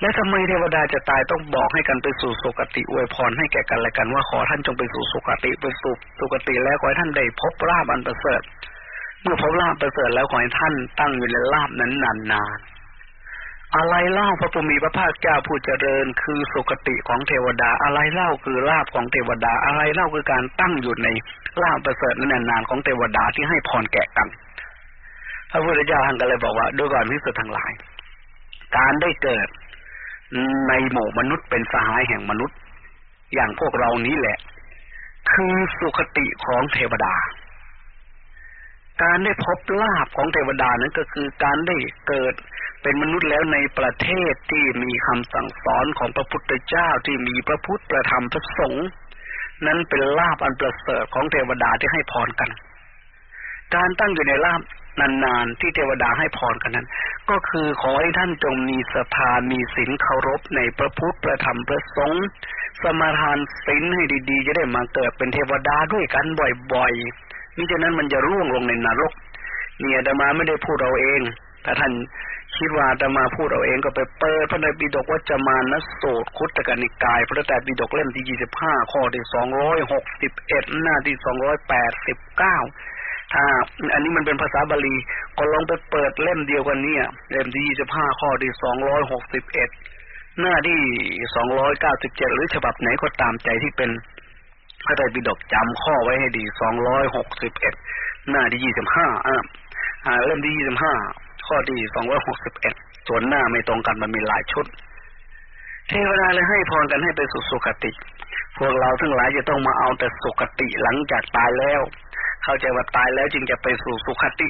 และทำไมเทวดาจะตายต้องบอกให้กันไปสู่สุคติอวยพรให้แก่กันและกันว่าขอท่านจงไปสู่สุคติไปสู่สุคติแล้วขอให้ท่านได้พบราบอันประเสริฐเมื่อพบราบประเสริฐแล้วขอให้ท่านตั้งอยู่ในลาบนั้นนานๆ อะไรเล่าพระปุมีพระภาคเจ้าผู้เจริญ คือสุคติของเทวดา อะไรเล่าคือลาบของเทวดา อะไรเล่าคือการตั้งอยู่ในลาบประเสริฐนั้นนานของเทวดาที่ให้พรแก่กัน พระพุทธเจ้าท่านก็เลยบอกว่าด้วยก่อนพิสุทธ์ทั้งหลาย การได้เกิดในหมู่มนุษย์เป็นสหายแห่งมนุษย์ อย่างพวกเรานี้แหละ คือสุคติของเทวดา การได้พบลาบของเทวดานั้นก็คือการได้เกิดเป็นมนุษย์แล้วในประเทศที่มีคำสั่งสอนของพระพุทธเจ้าที่มีพระพุทธประธรรมพระสงฆ์นั้นเป็นลาบอันประเสริฐของเทวดาที่ให้พรกัน การตั้งอยู่ในลาบนานๆที่เทวดาให้พรกันนั้น ก็คือขอให้ท่านจงมีศรัทธามีศีลเคารพในพระพุทธประธรรมพระสงฆ์สมาทานศีลให้ดี ๆ จะได้มาเกิดเป็นเทวดาด้วยกันบ่อยๆ มิฉะนั้นมันจะร่วงลงในนรก เนี่ยธรรมาไม่ได้พูดเราเอง ถ้าท่านคิดว่าจะมาพูดเอาเองก็ไปเปิดพระไตรปิฎกว่าจะมานะโสดคุตกนิกาย พระไตรปิฎกเล่มที่ยี่สิบห้าข้อที่สองร้อยหกสิบเอ็ดหน้าที่สองร้อยแปดสิบเก้าถ้าอันนี้มันเป็นภาษาบาลีก็ลองไปเปิดเล่มเดียวกันเนี่ย เล่มที่ยี่สิบห้าข้อที่สองร้อยหกสิบเอ็ดหน้าที่สองร้อยเก้าสิบเจ็ดหรือฉบับไหนก็ตามใจที่เป็น พระไตรปิฎกจำข้อไว้ให้ดีสองร้อยหกสิบเอ็ดหน้าที่ยี่สิบห้าอ่าเล่มที่ยี่สิบห้าข้อดีสองร้อยหกสิบเอ็ดส่วนหน้าไม่ตรงกันมันมีหลายชุด เทวดาเลยให้พรกันให้ไปสู่สุคติ พวกเราทั้งหลายจะต้องมาเอาแต่สุคติหลังจากตายแล้ว เข้าใจว่าตายแล้วจึงจะไปสู่สุคติ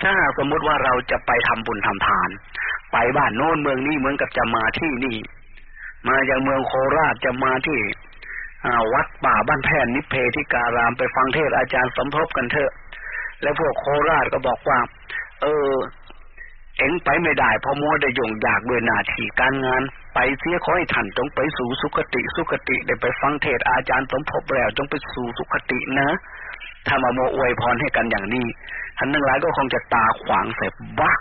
ถ้าหากสมมติว่าเราจะไปทำบุญทำทาน ไปบ้านโน้นเมืองนี้เหมือนกับจะมาที่นี่ มาจากเมืองโคราชจะมาที่ วัดป่าบ้านแพนนิเพธิการามไปฟังเทศอาจารย์สมภพกันเถอะ แล้วพวกโคราชก็บอกว่า เออ เอ็งไปไม่ได้เพราะมัวได้ยงอยากด้วยหน้าที่การงาน ไปเสียขอให้ท่านจงไปสู่สุคติสุคติได้ไปฟังเทศอาจารย์สมภพแล้วจงไปสู่สุคตินะถ้ามาโมอวยพรให้กันอย่างนี้ท่านทั้งหลายก็คงจะตาขวางเสพบ้า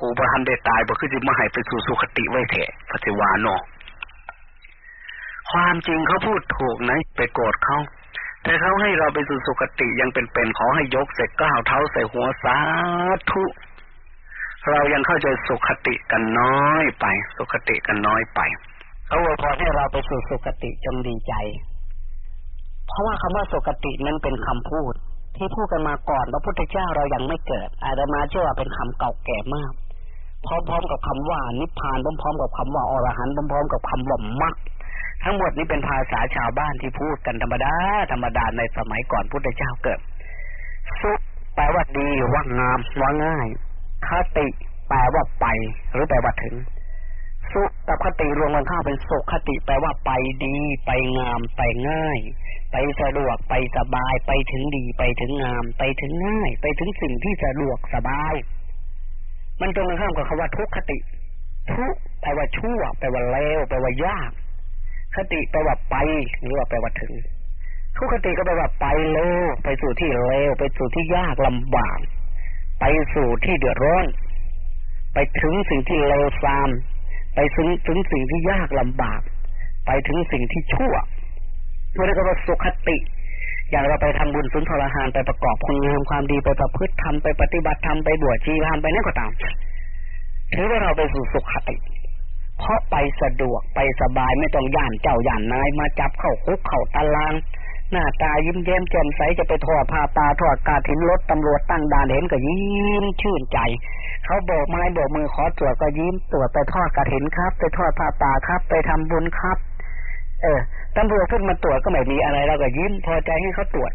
กูประทันได้ตายบ่คือจะมาให้ไปสู่สุคติไว้เถอะพระศิวานอ ความจริงเขาพูดถูกนะไปโกรธเขาแต่เขาให้เราไปสู่สุคติยังเป็นๆขอให้ยกใส่ก้าวเท้าใส่หัวสาธุเรายังเข้าใจสุขติกันน้อยไป สุขติกันน้อยไปเขาอวยพรให้เราไปสู่สุขติจงดีใจ เพราะว่าคำว่าสุขตินั้นเป็นคำพูด ที่พูดกันมาก่อนพระพุทธเจ้าเรายังไม่เกิด อาตมาเชื่อว่าเป็นคำเก่าแก่มาก พร้อมๆกับคำว่านิพพานพร้อมๆกับคำว่าอรหันต์พร้อมๆกับคำว่ามัก ทั้งหมดนี้เป็นภาษาชาวบ้านที่พูดกันธรรมดา ธรรมดาในสมัยก่อนพุทธเจ้าเกิด สุขแปลว่าดีว่างามว่าง่าย คติ แปลว่าไป หรือแปลว่าถึง สุกับคติรวมกันเข้าเป็นสุคติแปลว่าไปดี ไปงาม ไปง่าย ไปสะดวกไปสบาย ไปถึงดี ไปถึงงาม ไปถึงง่าย ไปถึงสิ่งที่สะดวกสบาย มันตรงกันข้ามกับคำว่าทุกคติทุกแปลว่าชั่ว แปลว่าเลวแปลว่ายาก คติแปลว่าไปหรือว่าแปลว่าถึง ทุกคติก็แปลว่าไปเร็วไปสู่ที่เลวไปสู่ที่ยากลำบากไปสู่ที่เดือดร้อน ไปถึงสิ่งที่เลวทราม ไปถึงถึงสิ่งที่ยากลำบาก ไปถึงสิ่งที่ชั่วเรียกว่าสุขติ อย่างเราไปทำบุญสุนทรหานไปประกอบคุณงามความดีไปประพฤติทำไปปฏิบัติทำไปบวชชีพามไปนั่นก็ตามถือว่าเราไปสู่สุขติ เพราะไปสะดวกไปสบายไม่ต้องย่านเจ้าย่านนายมาจับเข้าคุกเข้าตาราง หน้าตายิ้มแย้มแจ่มใสจะไปทอดผ้าตาทอดกาถินรถตำรวจตั้งด่านเห็นก็ยิ้มชื่นใจ เขาโบกไม้โบกมือขอตรวจก็ยิ้มตรวจไปทอดกระถินครับ ไปทอดผ้าป่าครับ ไปทำบุญครับ เออตำรวจขึ้นมาตรวจก็ไม่มีอะไรแล้วก็ยิ้มพอใจให้เขาตรวจ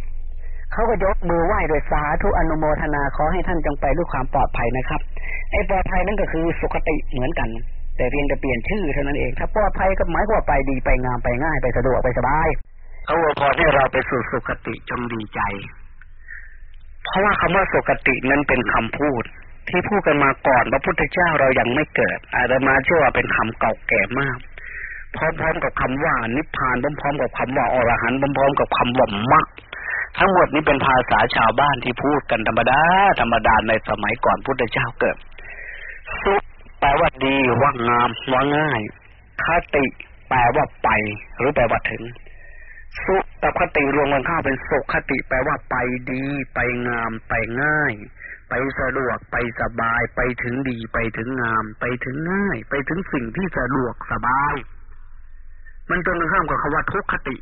เขาก็ยกมือไหว้โดยสาธุอนุโมทนาขอให้ท่านจงไปด้วยความปลอดภัยนะครับไอ้ปลอดภัยนั่นก็คือสุขติเหมือนกัน แต่เพียงจะเปลี่ยนชื่อเท่านั้นเอง ถ้าปลอดภัยก็หมายว่าไปดีไปงามไปง่ายไปสะดวกไปสบายเขาอวยพรให้เราไปสู่สุขติจงดีใจ เพราะว่าคำว่าสุขตินั้นเป็นคำพูด ที่พูดกันมาก่อนพระพุทธเจ้าเรายังไม่เกิด อาตมาเชื่อว่าเป็นคำเก่าแก่มากพร้อมๆกับคำว่านิพพานพร้อมๆกับคำว่าอรหันต์พร้อมๆกับคำว่ามรรคทั้งหมดนี้เป็นภาษาชาวบ้านที่พูดกันธรรมดาธรรมดาในสมัยก่อนพุทธเจ้าเกิดสุ แปลว่าดีว่างามว่าง่าย คติ แปลว่าไป หรือแปลว่าถึง สุกับคติรวมกันเข้าเป็นสุคติแปลว่าไปดี ไปงาม ไปง่าย ไปสะดวก ไปสบาย ไปถึงดี ไปถึงงาม ไปถึงง่าย ไปถึงสิ่งที่สะดวกสบาย มันตรงข้ามกับคำว่าทุกขติ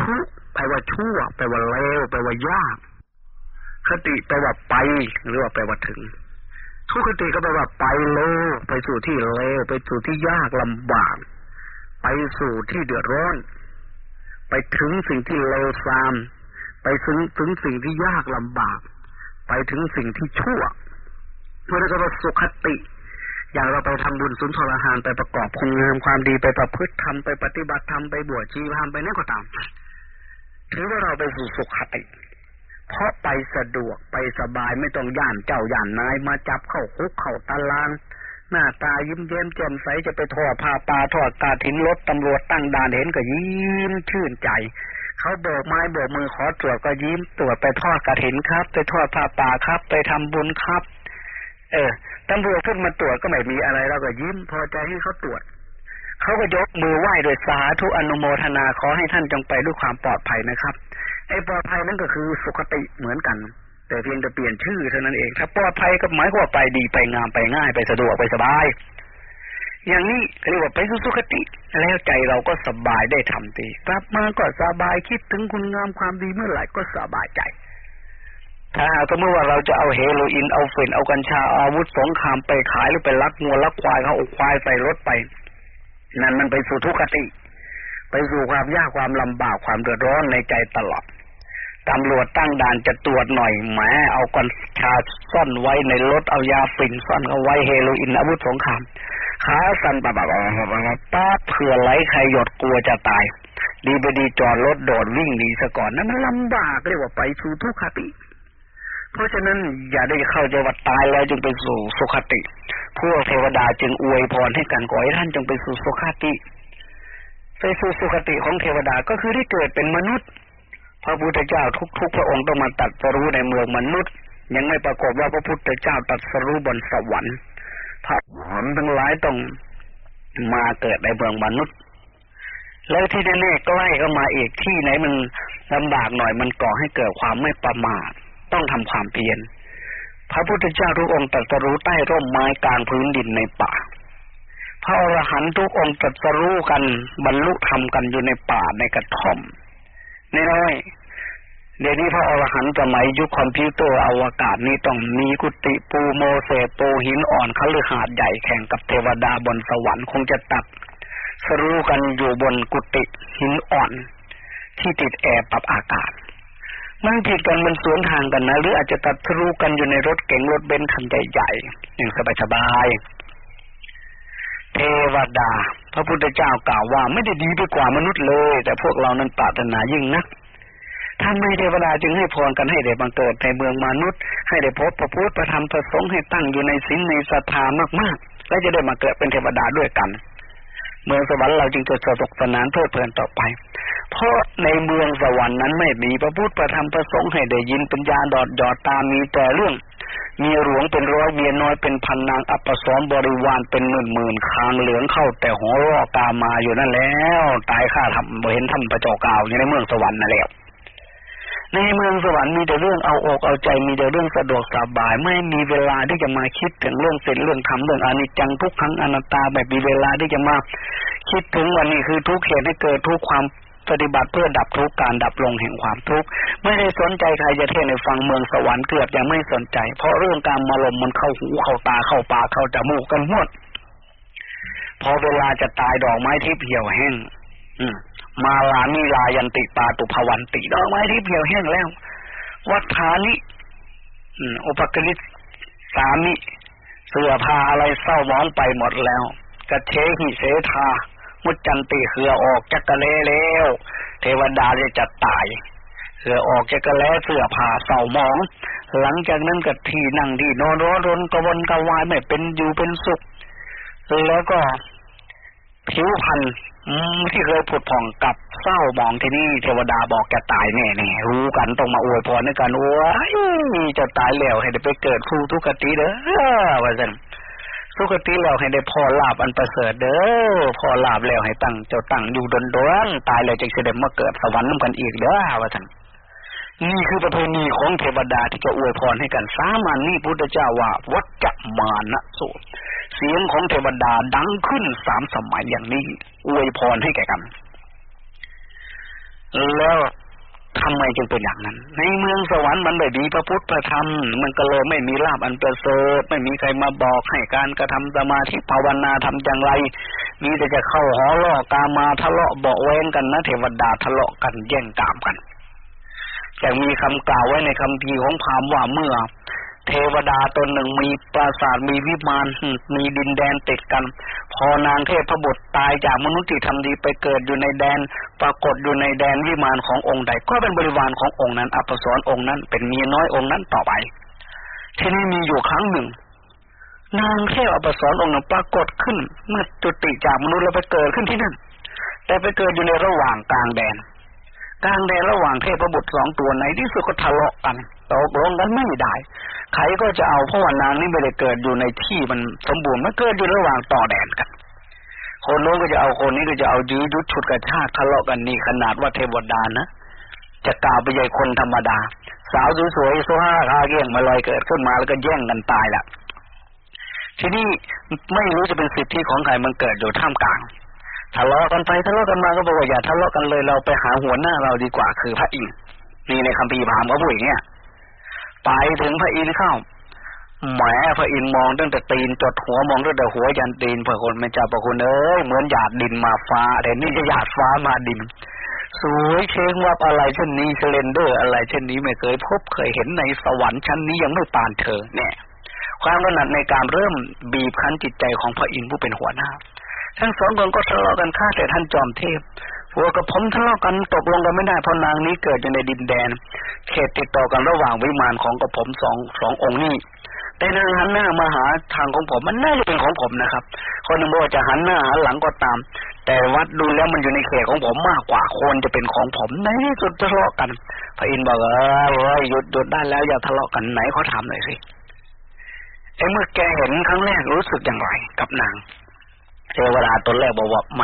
ทุกแปลว่าชั่ว แปลว่าเลวแปลว่ายากคติแปลว่าไป หรือว่าแปลว่าถึง ทุกขติก็แปลว่าไปเลไปสู่ที่เลวไปสู่ที่ยากลำบากไปสู่ที่เดือดร้อน ไปถึงสิ่งที่เลวทราม ไปถึงถึงสิ่งที่ยากลำบาก ไปถึงสิ่งที่ชั่วเมื่อเราสุขติ อย่างเราไปทำบุญสุนทรหานไปประกอบคุณงามความดีไปประพฤติทำไปปฏิบัติทำไปบวชชีพามไปนั่นก็ตามถือว่าเราไปสู่สุขติ เพราะไปสะดวกไปสบายไม่ต้องย่านเจ้าย่านนายมาจับเข้าคุกเข้าตาราง หน้าตายิ้มเย้มแจ่มใสจะไปทอดผ้าปลาทอดตาถินรถตำรวจตั้งด่านเห็นก็ยิ้มชื่นใจเขาโบกไม้โบกมือขอตรวจก็ยิ้มตรวจไปทอดกระถินครับ ไปทอดผ้าป่าครับ ไปทำบุญครับ เออตำรวจขึ้นมาตรวจก็ไม่มีอะไรแล้วก็ยิ้มพอใจให้เขาตรวจเขาก็ยกมือไหว้โดยสาธุอนุโมทนาขอให้ท่านจงไปด้วยความปลอดภัยนะครับ ไอ้ปลอดภัยนั่นก็คือสุขติเหมือนกัน แต่เพียงแต่เปลี่ยนชื่อเท่านั้นเอง ถ้าปลอดภัยก็หมายความว่าไปดีไปงามไปง่ายไปสะดวกไปสบาย อย่างนี้เรียกว่าไปสู่สุคติ แล้วใจเราก็สบายได้ทำดีกลับมาก็สบายคิดถึงคุณงามความดีเมื่อไหร่ก็สบายใจถ้าหากเมื่อว่าเราจะเอาเฮโรอีนเอาเฟนเอากัญชาอาวุธสงครามไปขายหรือไปลักงัวลักควายเขาอาควายใส่รถไป นั่นมันไปสู่ทุกขติ ไปสู่ความยากความลำบากความเดือดร้อนในใจตลอด ตำรวจตั้งด่านจะตรวจหน่อยแหมเอากัญชาซ่อนไว้ในรถเอายาฝิ่นซ่อนเอาไว้เฮโรอีนอาวุธสงครามขาสั่นปะปะปะปะป้าเผื่อไหลใครหยดกลัวจะตาย ดีไปดีจอดรถโดดวิ่งหนีซะก่อนนั้นมันลำบากเรียกว่าไปสู่ทุกขติ เพราะฉะนั้นอย่าได้เข้าใจว่าตายแล้วจึงไปสู่สุขติ พวกเทวดาจึงอวยพรให้กันขอให้ท่านจงไปสู่สุขติ ไปสู่สุขติของเทวดาก็คือได้เกิดเป็นมนุษย์ พระพุทธเจ้าทุกๆ พระองค์ต้องมาตัดสรู้ในเมืองมนุษย์ ยังไม่ปรากฏว่าพระพุทธเจ้าตัดสรู้บนสวรรค์พระหอนทั้งหลายต้องมาเกิดในเมืองมนุษย์ แล้วที่แน่ๆใกล้ก็มาอีกที่ไหนมันลำบากหน่อยมันก่อให้เกิดความไม่ประมาทต้องทำความเพียรพระพุทธเจ้าทุกองค์ตรัสรู้ใต้ร่มไม้กลางพื้นดินในป่า พระอรหันต์ทุกองค์ตรัสรู้กันบรรลุธรรมกันอยู่ในป่าในกระท่อม น้อยเดี๋ยวนี้พระอรหันต์สมัยยุคคอมพิวเตอร์อวกาศนี้ต้องมีกุฏิปูโมเสกปูหินอ่อนคฤหาสน์ใหญ่แข่งกับเทวดาบนสวรรค์คงจะตรัสรู้กันอยู่บนกุฏิหินอ่อน ที่ติดแอร์ปรับอากาศ มันผิดกันมันสวนทางกันนะ หรืออาจจะตรัสรู้กันอยู่ในรถเก๋งรถเบนซ์คันใหญ่ๆอย่างสบายๆเทวดา พระพุทธเจ้ากล่าวว่าไม่ได้ดีไปกว่ามนุษย์เลย แต่พวกเรานั้นปรารถนายิ่งนักท่านไม่เทวดาจึงให้พรกันให้ได้บังเกิดในเมืองมนุษย์ ให้ได้พบพระพุทธประธรรมประสงค์ให้ตั้งอยู่ในศีลในศรัทธามากๆ และจะได้มาเกิดเป็นเทวดาด้วยกัน เมืองสวรรค์เราจึงจะสนุกสนานเพลิดเพลินต่อไป เพราะในเมืองสวรรค์นั้นไม่มีพระพุทธประธรรมประสงค์ให้ได้ยินปัญญาดอดดอดตามมีแต่เรื่อง มีหลวงเป็นร้อยเมียน้อยเป็นพันนางอัปสรบริวารเป็นหมื่นหมื่นคางเหลืองเข้าแต่หัวรอกามาอยู่นั่นแล้ว ตายข้าทำเห็นท่านพระเจ้ากาวอยู่ในเมืองสวรรค์นั่นแหละ ในเมืองสวรรค์มีแต่เรื่องเอาอกเอาใจมีแต่เรื่องสะดวกสบาย ไม่มีเวลาที่จะมาคิดถึงเรื่องเสร็จเรื่องทำเรื่องอนิจจังทุกครั้งอนัตตาแบบมีเวลาที่จะมาคิดถึงวันนี้คือทุกเหตุให้เกิดทุกความปฏิบัติเพื่อดับทุกการดับลงแห่งความทุกข์ไม่ได้สนใจใครจะเทศในฟังเมืองสวรรค์เกือบยังไม่สนใจ เพราะเรื่องการมาลมมันเข้าหูเข้าตาเข้าปากเข้าจมูกกันหมดพอเวลาจะตายดอกไม้ที่เหี่ยวแห้ง อืม มาลานีลายันติปาตุภวันติดอกไม้ที่เหี่ยวแห้งแล้ว วัฏฐานิอุปกริสามิ เสื้อผ้าอะไรเศร้าหมองไปหมดแล้วกระเทหิเสธา มุจันติเหือออกจักกะเลแล้วเทวดาจะจัดตายเหือออกจักกะเลเสื้อผ้าเศร้าหมอง หลังจากนั้นก็ที่นั่งที่นอนร้อนรนกวนกวายไม่เป็นอยู่เป็นสุข แล้วก็ผิวพรที่เคยผุดผ่องกับเศร้ามองที่นี่เทวดาบอกแกตายแน่แน่รู้กันต้องมาอวยพรในกันโอ้ยจะตายแล้วให้ได้ไปเกิดคู่ทุกขติเด้อว่าสันทุกติแล้วให้ได้พอลาบอันประเสริฐเด้อพอลาบแล้วให้ตั้งเจ้าตั้งอยู่ดนดนตายแล้วจึงจะได้มาเกิดสวรรค์น้ำกันอีกเด้อว่าสัน นี่คือประเพณีของเทวดาที่จะอวยพรให้กันสามันนี่พุทธเจ้าว่าวัจจมานะสูเสียงของเทวดาดังขึ้นสามสมัยอย่างนี้ อวยพรให้แก่กัน แล้วทำไมจึงเป็นอย่างนั้น ในเมืองสวรรค์มันไม่มีพระพุทธพระธรรม มันก็เลยไม่มีลาบอันประเสริฐไม่มีใครมาบอกให้การกระทำสมาธิภาวนาทำอย่างไร มีแต่จะเข้าหอล่อกามาทะเลาะเบาแวงกันนะเทวดาทะเลาะกันแย่งกามกัน จะมีคำกล่าวไว้ในคำพีของพามว่าเมื่อ เทวดาตนหนึ่งมีปราสาทมีวิมานมีดินแดนติดกัน พอนางเทพพระบุตรตายจากมนุษย์ที่ทำดีไปเกิดอยู่ในแดน ปรากฏอยู่ในแดนวิมานขององค์ใด ก็เป็นบริวารขององค์นั้นอัปสรองค์นั้น เป็นเมียน้อยองค์นั้นต่อไป ทีนี้มีอยู่ครั้งหนึ่งนางเทพอัปสรองค์นั้นปรากฏขึ้น เมื่อจุติจากมนุษย์แล้วไปเกิดขึ้นที่นั่น แต่ไปเกิดอยู่ในระหว่างกลางแดน กลางแดนระหว่างเทพบุตรสองตัวไหนที่สุดก็ทะเลาะกันตกลงกันไม่ได้ ใครก็จะเอาเพราะว่านางนี่ไม่ได้เกิดอยู่ในที่มันสมบูรณ์มันเกิดอยู่ระหว่างต่อแดนกัน คนโน้นก็จะเอาคนนี้ก็จะเอายื้อยุดฉุดกระชากทะเลาะกันนี่ขนาดว่าเทวดานะจะกล่าวไปใหญ่คนธรรมดา สาวสวยๆโซฮาคาเกี้ยงมาลอยเกิดขึ้นมาแล้วก็แย่งกันตายละทีนี้ไม่รู้จะเป็นสิทธิของใครมันเกิดอยู่ท่ามกลาง ทะเลาะกันไปทะเลาะกันมาก็บอกว่าอย่าทะเลาะกันเลยเราไปหาหัวหน้าเราดีกว่าคือพระอินทร์นี่ในคัมภีร์พามเขาพูดอย่างเงี้ยไปถึงพระอินทร์เข้าแหมพระอินทร์มองตั้งแต่ตีนจดหัวมองตั้งแต่หัวยันตีนพระคนไม่จ้าพระคุณเอ้ยเหมือนหยาดดินมาฟ้าแต่นี่จะหยาดฟ้ามาดิน สวยเชงวับอะไรเช่นนี้เซเลนเดอร์ อะไรเช่นนี้ไม่เคยพบเคยเห็นในสวรรค์ชั้นนี้ยังไม่ปานเธอเนี่ยความถนัดในการเริ่มบีบคั้นจิตใจของพระอินทร์ผู้เป็นหัวหน้า ทั้งสองคนก็ทะเลาะกันฆ่าแต่ท่านจอมเทพผัวกับผมทะเลาะกันตกลงกันไม่ได้เพราะนางนี้เกิดอยู่ในดินแดน เขตติดต่อกันระหว่างวิมานของกับผมสองสององค์นี้แต่นางหันหน้ามาหาทางของผมมันน่าจะเป็นของผมนะครับ คนหนึ่งบอกจะหันหน้าหันหลังก็ตาม แต่วัดดูแล้วมันอยู่ในเขตของผมมากกว่าคนจะเป็นของผมในที่สุดทะเลาะกันพระอินทร์บอกเออหยุดหยุดได้แล้วอย่าทะเลาะกันไหนเขาถามหน่อยสิไอ้เมื่อแกเห็นครั้งแรกรู้สึกอย่างไรกับนาง เทวดาตนแรกบอกว่าแหม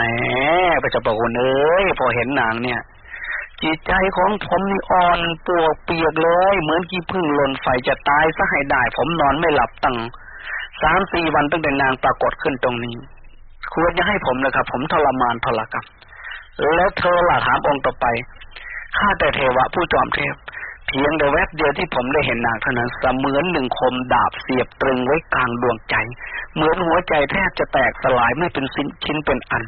พระเจ้าประคุณเอ้ยพอเห็นนางเนี่ย จิตใจของผมนี่อ่อนปวกเปียกเลย เหมือนกี่พึ่งหล่นไฟจะตายซะให้ได้ ผมนอนไม่หลับตั้งสามสี่วันตั้งแต่นางปรากฏขึ้นตรงนี้ควรจะให้ผมนะครับ ผมทรมานทรกับแล้วเธอล่ะถามองค์ต่อไปข้าแต่เทวะผู้จอมเทพ เพียงแต่แวบเดียวที่ผมได้เห็นนางเท่านั้นเสมือนหนึ่งคมดาบเสียบตรึงไว้กลางดวงใจ เหมือนหัวใจแทบจะแตกสลายไม่เป็นสิ้นชิ้นเป็นอัน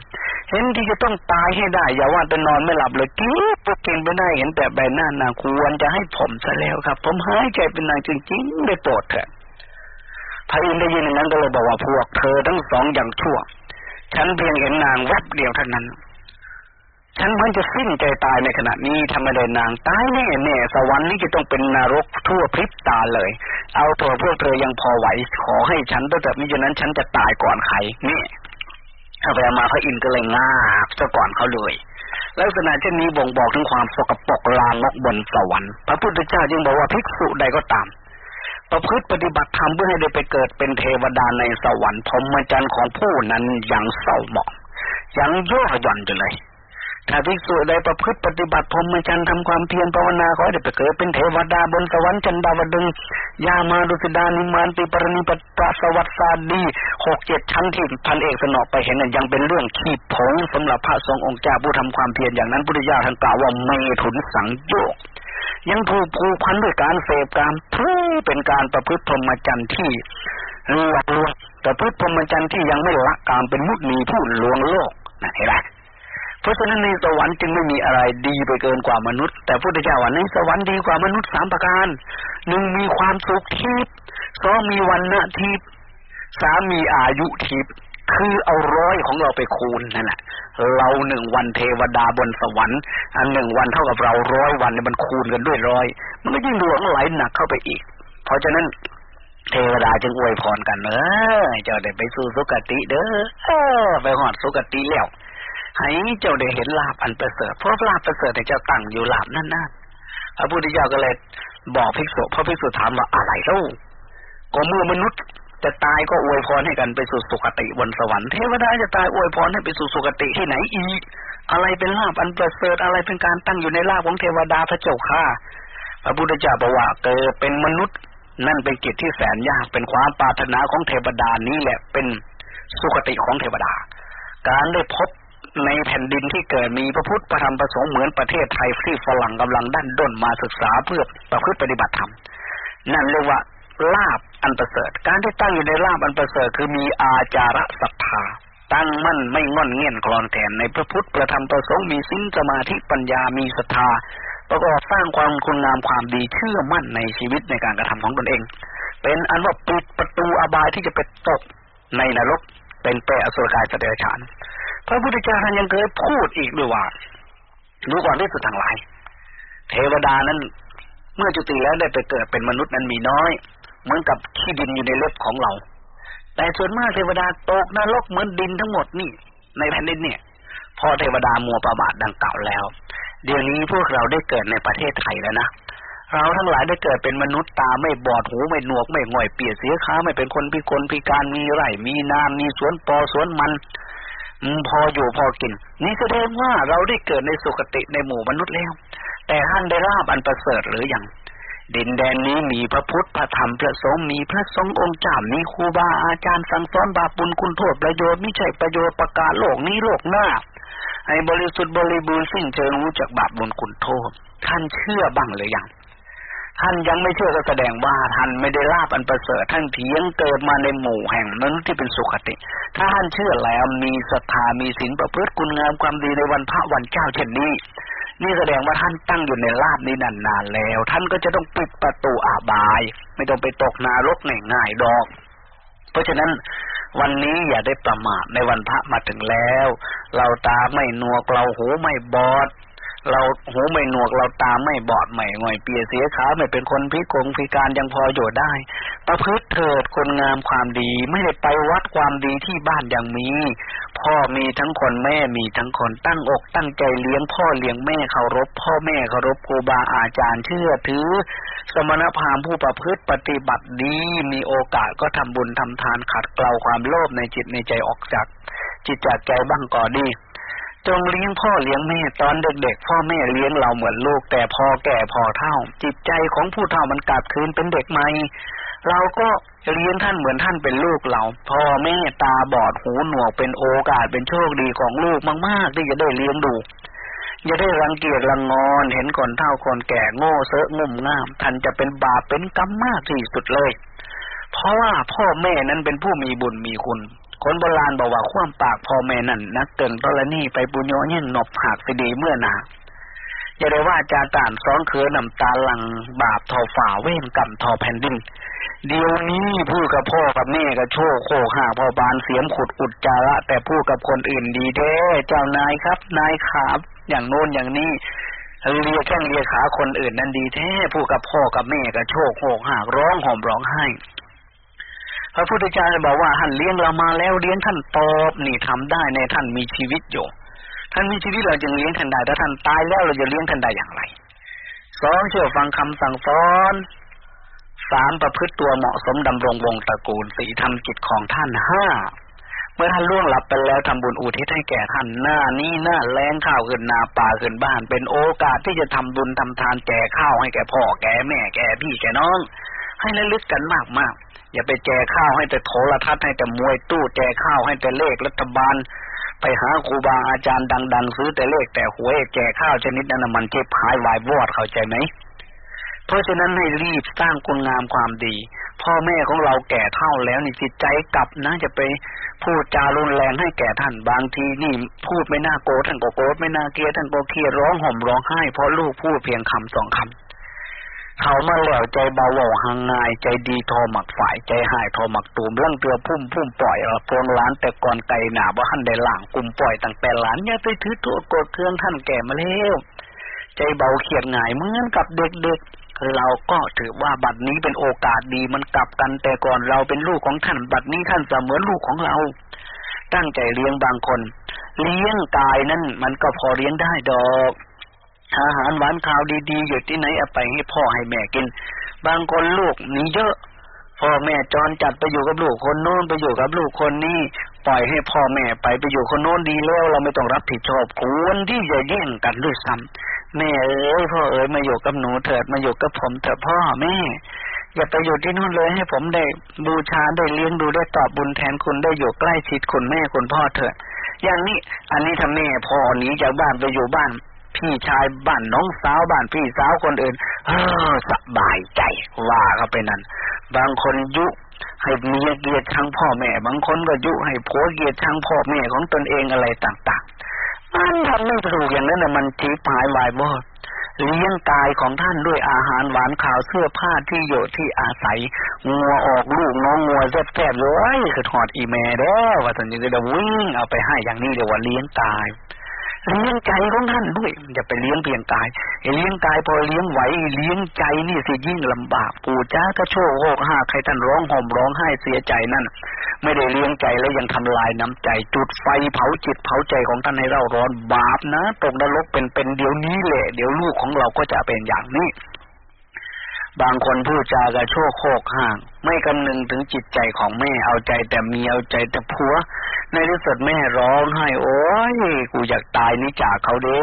เห็นที่จะต้องตายให้ได้ อย่าว่าแต่นอนไม่หลับเลยกิ๊บเก่งไปได้เห็นแต่ใบหน้านางควรจะให้ผมซะแล้วครับ ผมหายใจเป็นนางจริงๆได้โปรดเถอะพระอินได้ยินอย่างนั้นก็เลยบอกว่าพวกเธอทั้งสองอย่างชั่ว ฉันเพียงเห็นนางแวบเดียวเท่านั้น ฉันมันจะสิ้นใจตายในขณะนี้ทำไมได้นางตายแน่แน่สวรรค์นี้จะต้องเป็นนรกทั่วพริบตาเลย เอาตัวพวกเธอยังพอไหว ขอให้ฉันตั้งแต่นี้ฉะนั้นฉันจะตายก่อนใครนี่ถ้าไปมาพระอินทร์ก็เลยงาบซะก่อนเขาเลยลักษณะเช่นนี้บ่งบอกถึงความสกปรกลามกบนสวรรค์พระพุทธเจ้าจึงบอกว่าภิกษุใดก็ตาม ประพฤติปฏิบัติธรรมเพื่อให้ได้ไปเกิดเป็นเทวดาในสวรรค์พรหมจรรย์ของผู้นั้นยังเศร้าหมองยังย่อหย่อนอยู่เลย ถ้าภิกษุใดประพฤติปฏิบัติพรหมจรรย์ทำความเพียรภาวนาขอได้ไปเกิดเป็นเทวดาบนสวรรค์จันดาวดึงยามาดุสิดานิมานติปรณิปตาสวัสดดีหกเจ็ดชั้นที่พันเอกสนอไปเห็นนั้นยังเป็นเรื่องขี้ผงสำหรับพระสงฆ์องค์เจ้าผู้ทำความเพียรอย่างนั้นพุทธิยาท่านกล่าวว่าเมถุนสังโยกยังถูกผูกพันด้วยการเสพการพูเป็นการประพฤติพรหมจรรย์ที่ลวงประพฤติพรหมจรรย์ที่ยังไม่ละกามเป็นมุดมีผู้ลวงโลกนะเห็นไหม ราะฉะนั้นในสวรรค์จึงไม่มีอะไรดีไปเกินกว่ามนุษย์ แต่พุทธเจ้าว่าในสวรรค์ดีกว่ามนุษย์สามประการหนึ่งมีความสุขทิพย์สองมีวันณะทิพย์สามมีอายุทิพย์คือเอาร้อยของเราไปคูณนั่นแหละเราหนึ่งวันเทวดาบนสวรรค์อันหนึ่งวันเท่ากับเราร้อยวันเนี่ยมันคูณกันด้วยร้อยมันก็ยิ่งหลวงไหลหนักเข้าไปอีก เพราะฉะนั้นเทวดาจึงอวยพรกันเออเจ้าได้ไปสู่สุคติเด้อไปหอดสุคติแล้ว ให้เจ้าได้เห็นลาบอันประเสริฐเพราะลาบประเสริฐเนี่ยจ้าตั้งอยู่ลาบนั่นนั่นพระพุทธเจ้าก็เลยบอกภิกษุพระภิกษุถามว่าอะไรเล่าก็เมื่อมนุษย์จะตายก็อวยพรให้กันไปสู่สุคติบนสวรรค์เทวดาจะตายอวยพรให้ไปสู่สุคติที่ไหนอีก อะไรเป็นลาบอันประเสริฐอะไรเป็นการตั้งอยู่ในลาบของเทวดาพระเจ้าข้าพระพุทธเจ้าบอกว่าเกิดเป็นมนุษย์ นั่นเป็นกิจที่แสนยากเป็นความปรารถนาของเทวดานี้แหละเป็นสุคติของเทวดา การได้พบ ในแผ่นดินที่เกิดมีพระพุทธประธรรมประสงค์เหมือนประเทศไทยที่ฝรั่งกำลังดันด้นมาศึกษาเพื่อประพฤติปฏิบัติธรรมนั่นเรียกว่าลาบอันประเสริฐ การที่ตั้งอยู่ในลาบอันประเสริฐคือมีอาจาระศรัทธาตั้งมั่นไม่งอนเงียนกรอนแกนในพระพุทธประธรรมประสงค์มีสิ้นสมาธิปัญญามีศรัทธาประกอบสร้างความคุณงามความดีเชื่อมั่นในชีวิตในการกระทำของตนเอง เป็นอันว่าปิดประตูอบายที่จะไปตกในนรกเป็นเปรอสุรกายสเดชาน พระพุทธเจ้าท่านยังเคยพูดอีกด้วยว่าดูก่อนที่สุดทางหลาย เทวดานั้น เมื่อจุติแล้วได้ไปเกิดเป็นมนุษย์นั้นมีน้อย เหมือนกับขี้ดินอยู่ในเล็บของเรา แต่ส่วนมากเทวดาตกนรกเหมือนดินทั้งหมดนี่ ในแผ่นดินเนี่ย พอเทวดามัวประมาทดังกล่าวแล้ว เดี๋ยวนี้พวกเราได้เกิดในประเทศไทยแล้วนะเราทั้งหลายได้เกิดเป็นมนุษย์ตาไม่บอดหูไม่หนวกไม่ง่อยเปียกเสียขาไม่เป็นคนพิกลพิการมีไร่มีนา มีสวนปอสวนมัน พออยู่พอกิน นี่แสดงว่าเราได้เกิดในสุคติในหมู่มนุษย์แล้ว แต่ท่านได้ราบอันประเสริฐหรือยังดินแดนนี้มีพระพุทธพระธรรมพระสงฆ์มีพระสงฆ์องค์จ้ามีครูบาอาจารย์สั่งสอนบาปบุญคุณโทษประโยชน์ไม่ใช่ประโยชน์ประกาศโลกนี้โลกหน้าให้บริสุทธิ์บริบูรณ์สิ้นเชิงรู้จักบาปบุญคุณโทษ ท่านเชื่อบ้างหรือยัง ท่านยังไม่เชื่อก็แสดงว่าท่านไม่ได้ลาบอันประเสริฐท่านเพียงเกิดมาในหมู่แห่งมนุษย์ที่เป็นสุขติ ถ้าท่านเชื่อแล้วมีศรัทธามีศีลประพฤติคุณงามความดีในวันพระวันเจ้าเช่นนี้นี่แสดงว่าท่านตั้งอยู่ในลาบนี้นานๆแล้ว ท่านก็จะต้องปิดประตูอาบาย ไม่ต้องไปตกนรกง่ายๆดอก เพราะฉะนั้นวันนี้อย่าได้ประมาทในวันพระมาถึงแล้ว เราตาไม่นัวเราหูไม่บอด เราหูไม่หนวกเราตาไม่บอดไม่ง่อยเปียเสียขาไม่เป็นคนพิกงพิการยังพออยู่ได้ ประพฤติเถิดคนงามความดี ไม่ได้ไปวัดความดีที่บ้านอย่างมี พ่อมีทั้งคนแม่มีทั้งคนตั้งอกตั้งใจเลี้ยงพ่อเลี้ยงแม่เคารพ พ่อแม่เคารพครูบาอาจารย์เชื่อถือ สมณพราหมณ์ผู้ประพฤติปฏิบัติดี มีโอกาสก็ทำบุญทำทานขัดเกลาความโลภในจิตในใจออกจาก จิตจากใจบ้างก่อดี จงเลี้ยงพ่อเลี้ยงแม่ตอนเด็กๆ พ่อแม่เลี้ยงเราเหมือนลูก แต่พอแก่พอเท่า จิตใจของผู้เฒ่ามันกลับคืนเป็นเด็กใหม่เราก็เลี้ยงท่านเหมือนท่านเป็นลูกเราพ่อแม่ตาบอดหูหนวกเป็นโอกาสเป็นโชคดีของลูกมากๆ ที่จะได้เลี้ยงดูอย่าได้รังเกียจรังงอนเห็นคนเฒ่าคนแก่โง่เสอะงุ่มง่ามท่านจะเป็นบาปเป็นกรรมมากที่สุดเลย เพราะว่าพ่อแม่นั้นเป็นผู้มีบุญมีคุณ คนโบราณบอกว่าความปากพ่อแม่นั่นนักเติงตอละนี่ไปปุญโยยิ่งหนบหักไปดีเมื่อนาอย่าได้ว่าจาตานซ้อนเคือน้ำตาหลังบาปทอฝ่าเว้นกรรมทอแผ่นดิน เดี๋ยวนี้พูดกับพ่อกับแม่กับโชคโคหาพ่อบานเสียมขุดอุดจาระ แต่พูดกับคนอื่นดีเด้เจ้านายครับ นายขาบอย่างโน้นอย่างนี้เรียกแข้งเรียกขาคนอื่นนั่นดีแท้พูดกับพ่อกับแม่กับโชคโคหากร้องห่มร้องไห้ พระพุทธเจ้าบอกว่าท่านเลี้ยงเรามาแล้วเลี้ยงท่านตอบนี่ทำได้ในท่านมีชีวิตอยู่ ท่านมีชีวิตเราจึงเลี้ยงท่านได้ถ้าท่านตายแล้วเราจะเลี้ยงท่านได้อย่างไรสองเชื่อฟังคำสั่งสอนสามประพฤติตัวเหมาะสมดำรงวงตระกูลสี่ทำกิจของท่านห้าเมื่อท่านล่วงหลับไปแล้วทำบุญอุทิศให้แก่ท่านหน้านี้หน้าแรงข้าวขึ้นนาป่าขึ้นบ้าน เป็นโอกาสที่จะทำบุญทำทานแก่ข้าวให้แก่พ่อแก่แม่แก่พี่แก่น้อง ให้ระลึกกันมากมาก อย่าไปแจกข้าวให้แต่โทรทัศน์ให้แต่มวยตู้แจกข้าวให้แต่เลขรัฐบาล ไปหาครูบาอาจารย์ดังๆ ซื้อแต่เลขแต่หวยแจกข้าวชนิดนั้นมันเจ็บหายวายวอดเข้าใจไหมเพราะฉะนั้นให้รีบสร้างคุณงามความดี พ่อแม่ของเราแก่เท่าแล้วนี่จิตใจกลับนะจะไปพูดจารุนแรงให้แก่ท่านบางทีนี่พูดไม่น่าโกรธท่านก็โกรธไม่น่าเกลียดท่านก็เครียดร้องห่มร้องไห้เพราะลูกพูดเพียงคำสองคำ เขามาแล้วใจเบาหวห่างง่าย ใจดีทอหมักฝ่าย ใจหายทอหมักตูมเรื่องเตือพุ่มพุ่มปล่อยเออโปนล้านแต่ก่อนไกลหนาว่าท่านได้หล่างกลุ่มปล่อยตั้งแต่หลานอย่าไปถือตัวกดเครื่องท่านแก่มาแล้วใจเบาเขียดง่ายเหมือนกับเด็กๆเราก็ถือว่าบัดนี้เป็นโอกาสดีมันกลับกันแต่ก่อนเราเป็นลูกของท่านบัดนี้ท่านเสมือนลูกของเรา ตั้งใจเลี้ยงบางคน เลี้ยงกายนั้นมันก็พอเลี้ยงได้ดอก อาหารหวานข้าวดีๆอยู่ที่ไหนเอาไปให้พ่อให้แม่กิน บางคนลูกมีเยอะพ่อแม่จรจัดไปอยู่กับลูกคนโน้นไปอยู่กับลูกคนนี้ปล่อยให้พ่อแม่ไปไปอยู่คนโน้นดีแล้ว เราไม่ต้องรับผิดชอบควรที่จะแย่งกันด้วยซ้ำแม่เอ้ยพ่อเอ้ยมาอยู่กับหนูเถิดมาอยู่กับผมเถิดพ่อแม่ อย่าไปอยู่ที่นู่นเลยให้ผมได้บูชาได้เลี้ยงดูได้ตอบบุญแทนคุณได้อยู่ใกล้ชิดคุณแม่คุณพ่อเถิดอย่างนี้อันนี้ทำแม่พ่อหนีจากบ้านไปอยู่บ้าน พี่ชายบ้านน้องสาวบ้านพี่สาวคนอื่นเออสบายใจว่าเขาไปนั้น บางคนยุให้เมียเกียรติชังพ่อแม่ บางคนก็ยุให้ผัวเกียรติชังพ่อแม่ของตนเองอะไรต่างๆ มันทำไม่ถูกอย่างนั้นนะมันจีบหายวายบอดเลี้ยงกายของท่านด้วยอาหารหวานข่าวเสื้อผ้าที่อยู่ที่อาศัย งัวออกลูกน้องงัวแซ่บๆเลยคือถอดอีเมลแล้วว่าตอนนี้จะวิ่งเอาไปให้อย่างนี้เดี๋ยวว่าเลี้ยงกาย เลี้ยงใจของท่านด้วยอย่าไปเลี้ยงเพียงกายเลี้ยงกายพอเลี้ยงไหวเลี้ยงใจนี่สิยิ่งลำบากปู่จ้าก็โชคโหกหาใครท่านร้องห่มร้องไห้เสียใจนั่นไม่ได้เลี้ยงใจแล้วยังทำลายน้ำใจ จุดไฟเผาจิตเผาใจของท่านให้เราร้อนบาปนะตกนรกเป็นเป็นเดี๋ยวนี้แหละ เดี๋ยวลูกของเราก็จะเป็นอย่างนี้ บางคนพูดจากระโชกโคกห่าง ไม่คำนึงถึงจิตใจของแม่เอาใจแต่เมียเอาใจแต่ผัว ในที่สุดแม่ร้องไห้โอ้ยกูอยากตายนี่จากเขาเด้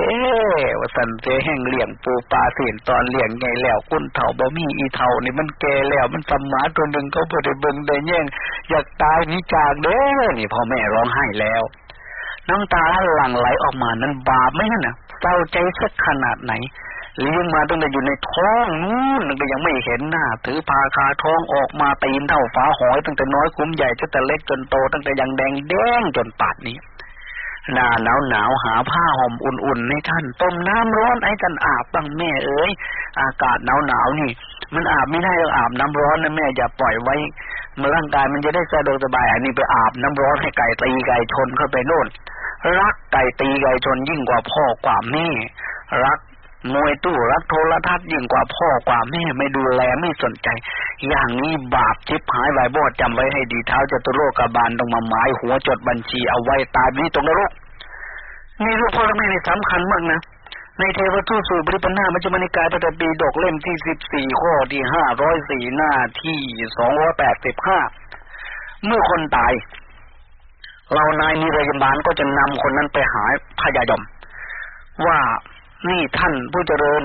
ว่าสันเจแห้งเลี้ยงปูปลาเสียนตอนเลี้ยงไงแล้วกุ้นเถาบ่มีอีเถานี่มันแก่แล้วมันสมาตัวหนึ่งเขาบ่ได้เบิ่งได้แย่งอยากตายนี่จากเด้นี่พ่อแม่ร้องไห้แล้ว น้ำตาหลั่งไหลออกมานั้นบาปไหมนั่นน่ะเศร้าใจสักขนาดไหน เลี้ยงมาตั้งแต่อยู่ในท้องนู่นก็ยังไม่เห็นหน้าถือพาคาท้องออกมาตีนเท่าฝาหอยตั้งแต่น้อยคุ้มใหญ่จนแต่เล็กจนโต ตั้งแต่ยังแดงแดงจนปัดนี้หน้าหนาวหนาวหาผ้าห่มอุ่นๆให้ท่านต้มน้ำร้อนให้ท่านอาบบ้างแม่เอ้ยอากาศหนาวหนาวนี่ มันอาบไม่ได้ต้องอาบน้ำร้อนนะแม่อย่าปล่อยไว้มื่อร่างกายมันจะได้สะดวกสบายอันนี้ไปอาบน้ำร้อนให้ไก่ตีไก่ชนเข้าไปโน่นรักไก่ตีไก่ชนยิ่งกว่าพ่อกว่าแม่ รัก มวยตู้รักโทรทัศน์ยิ่งกว่าพ่อกว่าแม่ไม่ดูแลไม่สนใจ อย่างนี้บาปชิบหายไวบอดจำไว้ให้ดีเท้าจะตุโรกบาลต้องมาหมายหัวจดบัญชีเอาไว้ตายนี้ตรงนรกนี่ลูกพ่อแม่นี่สำคัญมากนะในเทวทูตสู่บริปนามัจจมนิกายปฐปีดกเล่มที่สิบสี่ข้อที่ห้าร้อยสี่หน้าที่สองร้อยแปดสิบห้าเมื่อคนตาย เรานายนิรยาบาลก็จะนำคนนั้นไปหาพญายมว่า นี่ท่านผู้เจริญ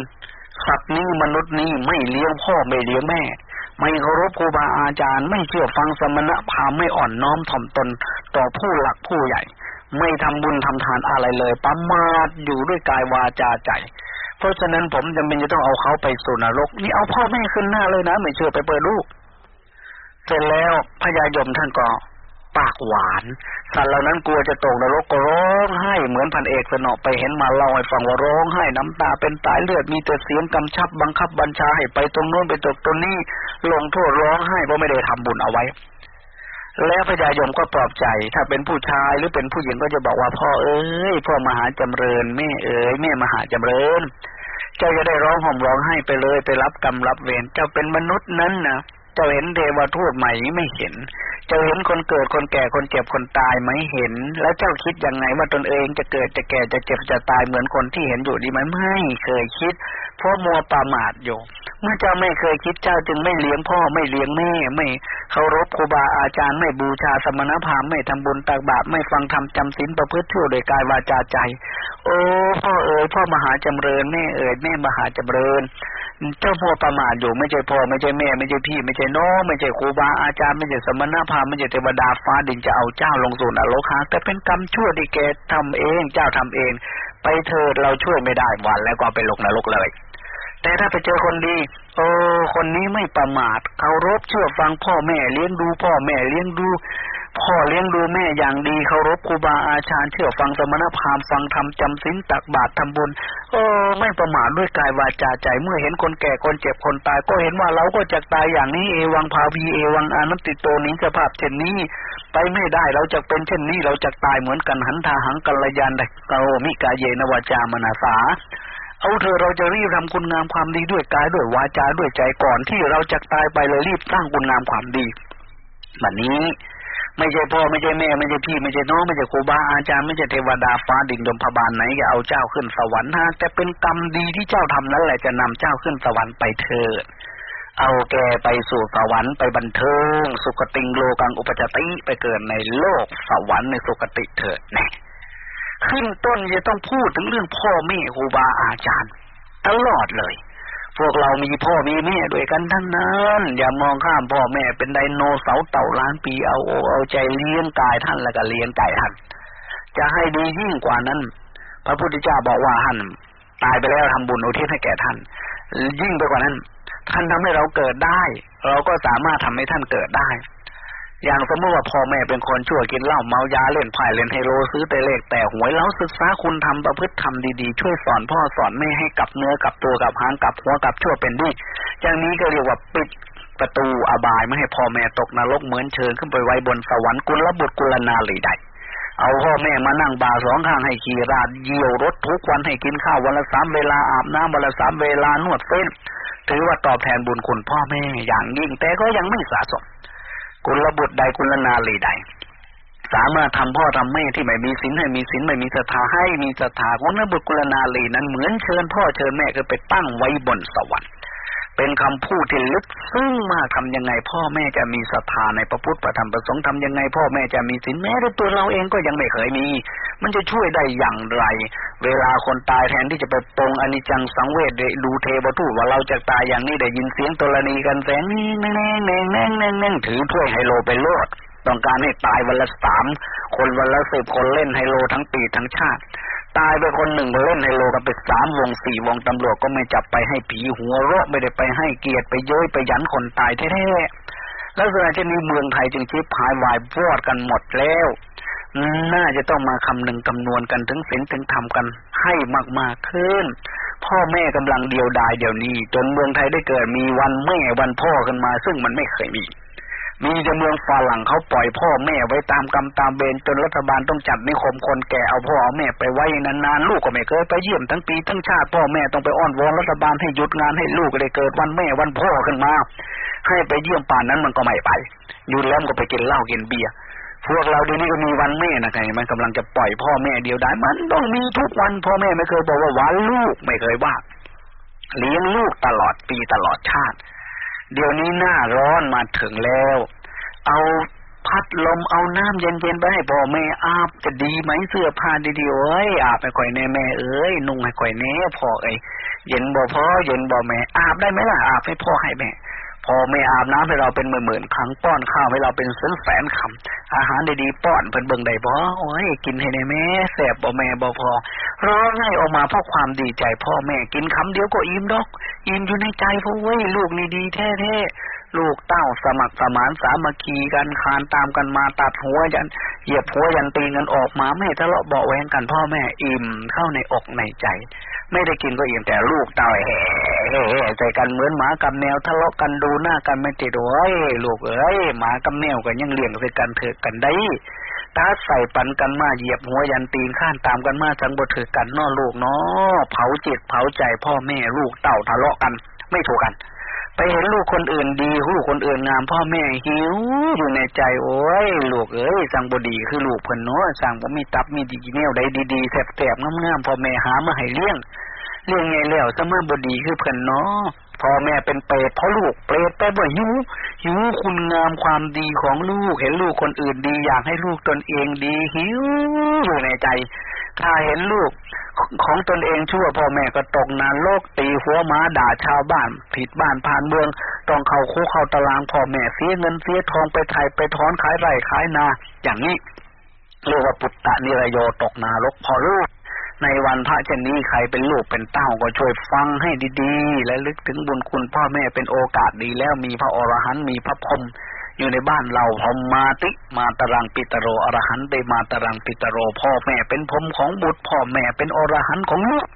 สัตว์นี้มนุษย์นี้ไม่เลี้ยงพ่อไม่เลี้ยงแม่ ไม่เคารพครูบาอาจารย์ ไม่เชื่อฟังสมณะพาไม่อ่อนน้อมถ่อมตน ต่อผู้หลักผู้ใหญ่ ไม่ทำบุญทำทานอะไรเลยประมาทอยู่ด้วยกายวาจาใจ เพราะฉะนั้นผมจำเป็นจะต้องเอาเขาไปสู่นรก นี่เอาพ่อแม่ขึ้นหน้าเลยนะ ไม่เชื่อไปเปิดลูก เสร็จแล้วพญายมท่านก็ ปากหวาน สัตว์เหล่านั้นกลัวจะตกนรกก็ร้องไห้เหมือนพันเอกสนอไปเห็นมาเล่าให้ฟังว่าร้องไห้น้ำตาเป็นตายเลือดมีแต่เสียงกำชับบังคับบัญชาให้ไปตรงโน้นไปตกตรงนี้ลงโทษร้องไห้เพราะไม่ได้ทำบุญเอาไว้ แล้วพญายมก็ปลอบใจ ถ้าเป็นผู้ชายหรือเป็นผู้หญิงก็จะบอกว่าพ่อเอ้ยพ่อมหาจำเริญแม่เอ้ยแม่มหาจำเริญเจ้าจะได้ร้องห่มร้องไห้ไปเลย ไปรับกรรมรับเวรเจ้าเป็นมนุษย์นั้นนะ จ้าเห็นเทวทูตไหมไม่เห็นจ้าเห็นคนเกิดคนแก่คนเจ็บคนตายไหมเห็น แล้วเจ้าคิดยังไงว่าตนเองจะเกิดจะแก่จะเจ็บจะตายเหมือนคนที่เห็นอยู่ดีไหมไม่เคยคิด เพราะมัวประมาทอยู่ เมื่อเจ้าไม่เคยคิดเจ้าจึงไม่เลี้ยงพ่อไม่เลี้ยงแม่ ไม่เคารพครูบาอาจารย์ไม่บูชาสมณพราหมณ์ไม่ทำบุญตักบาตรไม่ฟังธรรมจำศีลประพฤติชั่วโดยกายวาจาใจ โอ้พ่อเอ๋ยพ่อมหาจำเริญแม่เอ๋ยแม่มหาจำเริญ เจ้าพ่อประมาทอยู่ไม่ใช่พ่อไม่ใช่แม่ ไม่ใช่พี่ ไม่ใช่น้องไม่ใช่ครูบาอาจารย์ไม่ใช่สมณพราหมณ์ไม่ใช่เทวดาฟ้าดินจะเอาเจ้าลงสู่นรกฮะแต่เป็นกรรมชั่วที่แกทำเองเจ้าทำเอง ไปเถิดเราช่วยไม่ได้วันแล้วก็ไปลงนรกเลย แต่ถ้าไปเจอคนดีโอ้คนนี้ไม่ประมาทเคารพเชื่อฟังพ่อแม่เลี้ยงดูพ่อแม่เลี้ยงดู พ่อเลี้ยงดูแม่อย่างดีเคารพครูบาอาจารย์เชื่อฟังสมณพราหมณ์ฟังธรรมจำศีลตักบาตรทำบุญโอ้ไม่ประมาทด้วยกายวาจาใจเมื่อเห็นคนแก่คนเจ็บคนตาย ก็เห็นว่าเราก็จะตายอย่างนี้เอวังภาวีเอวังอานันติโตนี้สภาพเช่นนี้ ไปไม่ได้เราจะเป็นเช่นนี้เราจะตายเหมือนกันหันทาหังกัลยานไดโกมิกาเยนวาจามนาสาเอาเธอเราจะรีบทำคุณงามความดีด้วยกายด้วยวาจาด้วยใจก่อนที่เราจะตายไปเลยรีบสร้างคุณงามความดีแบบนี้ ไม่ใช่พ่อไม่ใช่แม่ไม่ใช่พี่ไม่ใช่น้องไม่ใช่ครูบาอาจารย์ไม่ใช่เทวดาฟ้าดินดมพบาลไหนจะเอาเจ้าขึ้นสวรรค์ฮะแต่เป็นกรรมดีที่เจ้าทำนั่นแหละจะนำเจ้าขึ้นสวรรค์ไปเถิดเอาแกไปสู่สวรรค์ไปบันเทิง สุคติงโลกังอุปจติไปเกิดในโลกสวรรค์ในสุคติเถิดแน่ขึ้นต้นจะต้องพูดถึงเรื่องพ่อแม่ครูบาอาจารย์ ตลอดเลย พวกเรามีพ่อมีแม่ด้วยกันทั้งนั้น อย่ามองข้ามพ่อแม่เป็นไดโนเสาร์เต่าล้านปีเอาโอเอาใจเลี้ยงกายท่านแล้วก็เลี้ยงกายท่านจะให้ดียิ่งกว่านั้น พระพุทธเจ้าบอกว่าท่านตายไปแล้วทำบุญอุทิศให้แก่ท่าน ยิ่งไปกว่านั้น ท่านทำให้เราเกิดได้ เราก็สามารถทำให้ท่านเกิดได้ อย่างสมมติว่าพ่อแม่เป็นคนชั่วกินเหล้าเมายาเล่นไพ่เล่นไฮโลซื้อแต่เลขแต่หวยแล้วศึกษาคุณทำประพฤติทำดีๆ ช่วยสอนพ่อสอนแม่ให้กับเนื้อกับตัวกับหางกับหัวกับชั่วเป็นดีอย่างนี้ก็เรียกว่าปิดประตูอบายไม่ให้พ่อแม่ตกนรกเหมือนเชิญขึ้นไปไว้บนสวรรค์กุลบุตรกุลนาลีใดเอาพ่อแม่มานั่งบาสองข้างให้ขี่ราดเยี่ยวรถทุกวันให้กินข้าววันละสามเวลาอาบน้ำวันละสามเวลานวดเส้น ถือว่าตอบแทนบุญคุณพ่อแม่อย่างยิ่งแต่ก็ยังไม่สะสม กุลบุตรใดกุลนาลีใด สามารถทำพ่อทำแม่ที่ไม่มีศีลให้มีศีลไม่มีศรัทธาให้มีศรัทธากุลบุตรกุลนาลีนั้นเหมือนเชิญพ่อเชิญแม่ก็ไปตั้งไว้บนสวรรค์ เป็นคำพูดที่ลึกซึ้งมากทำยังไง พ่อแม่จะมีศรัทธาในพระพุทธประธรรมประสงค์ทำยังไง พ่อแม่จะมีศีลแม้แต่ตัวเราเองก็ยังไม่เคยมี มันจะช่วยได้อย่างไร เวลาคนตายแทนที่จะไปปรงอนิจจังสังเวชดูเทวทูตว่าเราจะตายอย่างนี้ได้ยินเสียงตรณีกันแสงแน่งแน่งแน่งแน่งแน่แน่ถือถ้วยไฮโลไปโลดต้องการให้ตายวันละสามคนวันละสิบคนเล่นไฮโลทั้งปีทั้งชาติ ตายไปคนหนึ่งไปเล่นไฮโลกันไปสามวงสี่วงตำรวจก็ไม่จับไปให้ผีหัวเราะไม่ได้ไปให้เกียรติไปเย้ยไปยันคนตายแท้ๆแล้วส่วนที่นี้เมืองไทยจึงชิบหายวายวอดกันหมดแล้ว น่าจะต้องมาคำนึงคำนวณกันถึงศีลถึงธรรมกันให้มากๆขึ้น พ่อแม่กำลังเดียวดายเดี๋ยวนี้ จนเมืองไทยได้เกิดมีวันแม่วันพ่อขึ้นมา ซึ่งมันไม่เคยมี มีแต่เมืองฝรั่งเขาปล่อยพ่อแม่ไว้ตามกรรมตามเบนจนรัฐบาลต้องจัดนิคมคนแก่เอาพ่อเอาแม่ไปไว้นานๆลูกก็ไม่เคยไปเยี่ยมทั้งปีทั้งชาติพ่อแม่ต้องไปอ้อนวอนรัฐบาลให้หยุดงานให้ลูกเลยเกิดวันแม่วันพ่อขึ้นมา ให้ไปเยี่ยมป่านนั้นมันก็ไม่ไปหยุดแล้วก็ไปกินเหล้ากินเบียร์พวกเราเดี๋ยวนี้ก็มีวันแม่นะไงมันกำลังจะปล่อยพ่อแม่เดียวได้มันต้องมีทุกวันพ่อแม่ไม่เคยบอกว่าวันลูกไม่เคยว่าเลี้ยงลูกตลอดปีตลอดชาติ เดี๋ยวนี้หน้าร้อนมาถึงแล้ว เอาพัดลมเอาน้ำเย็นๆไปให้พ่อแม่อาบจะดีไหมเสื้อผ้าดีๆเอ้ยอาบให้ค่อยแน่แม่เอ้ยนุ่งให้ค่อยแน่พ่อเอ้ยเย็นบ่พ่อเย็นบ่แม่อาบได้ไหมล่ะอาบให้พ่อให้แม่ พ่อแม่อาบน้ำให้เราเป็นหมื่นๆครั้งป้อนข้าวให้เราเป็นแสนแสนคำอาหารดีๆป้อนเพิ่นเบิ่งได้บ่โอ้ยกินให้ในแม่แสบบ่แม่บ่พอร้องให้ออกมาเพราะความดีใจ พ่อแม่กินคำเดียวก็อิ่มดอก อิ่มอยู่ในใจพ่อเว้ยลูกนี่ดีแท้ๆลูกเต้าสมัครสมานสามัคคีกันคานตามกันมาตัดหัวยันเหยียบหัวยันตีเงินออกมาไม่ทะเลาะเบาแวงกันพ่อแม่อิ่มเข้าในอกในใจ ไม่ได้กินก็อิ่มแต่ลูกเต่าแห่แห่ใจกันเหมือนหมากับแมวทะเลาะกันดูหน้ากันไม่ติดโอ้ยลูกเอ้ยหมากับแมวกันยังเลี้ยงใส่กันเถอะกันได้ตาใส่ปันกันมาเหยียบหัวยันตีนข้านตามกันมาจังบ่ถือกันนอลูกเนาะเผาจิตเผาใจพ่อแม่ลูกเต่าทะเลาะกัน ไม่ถูกกัน ไปเห็นลูกคนอื่นดีลูกคนอื่นงามพ่อแม่หิวอยู่ในใจโอ้ยลูกเอ้ยสั่งบดีคือลูกเพิ่นเนาะสั่งบ่มีตับมีดีแนวใดดีๆแซ่บๆงามๆพ่อแม่หามาให้เลี้ยงเลี้ยงไงแล้วสมาบดีคือเพิ่นเนาะพ่อแม่เป็นเปรตเพราะลูกเปรตแต่บ่หิวหิวคุณงามความดีของลูกเห็นลูกคนอื่นดี อยากให้ลูกตนเองดีหิวอยู่ในใจ ถ้าเห็นลูกของตนเองชั่วพ่อแม่ก็ตกนานโลกตีหัวม้าด่าชาวบ้าน ผิดบ้านผ่านเมือง ต้องเข้าคุกเข้าตารางพ่อแม่เสียเงินเสียทองไปไทยไปถอนขายไร่ขายนา อย่างนี้ เรียกว่าปุตตะนิรโยตกนารกพอลูกในวันพระเช่นนี้ใครเป็นลูกเป็นเต้าก็ช่วยฟังให้ดีๆ และลึกถึงบุญคุณพ่อแม่เป็นโอกาสดีแล้วมีพระอรหันต์มีพระพรหม อยู่ในบ้านเราพรมมาติมาตรังปิตโรอรหันต์ได้มาตรังปิตโร พ่อแม่เป็นพรมของบุตรพ่อแม่เป็นอรหันต์ของลูก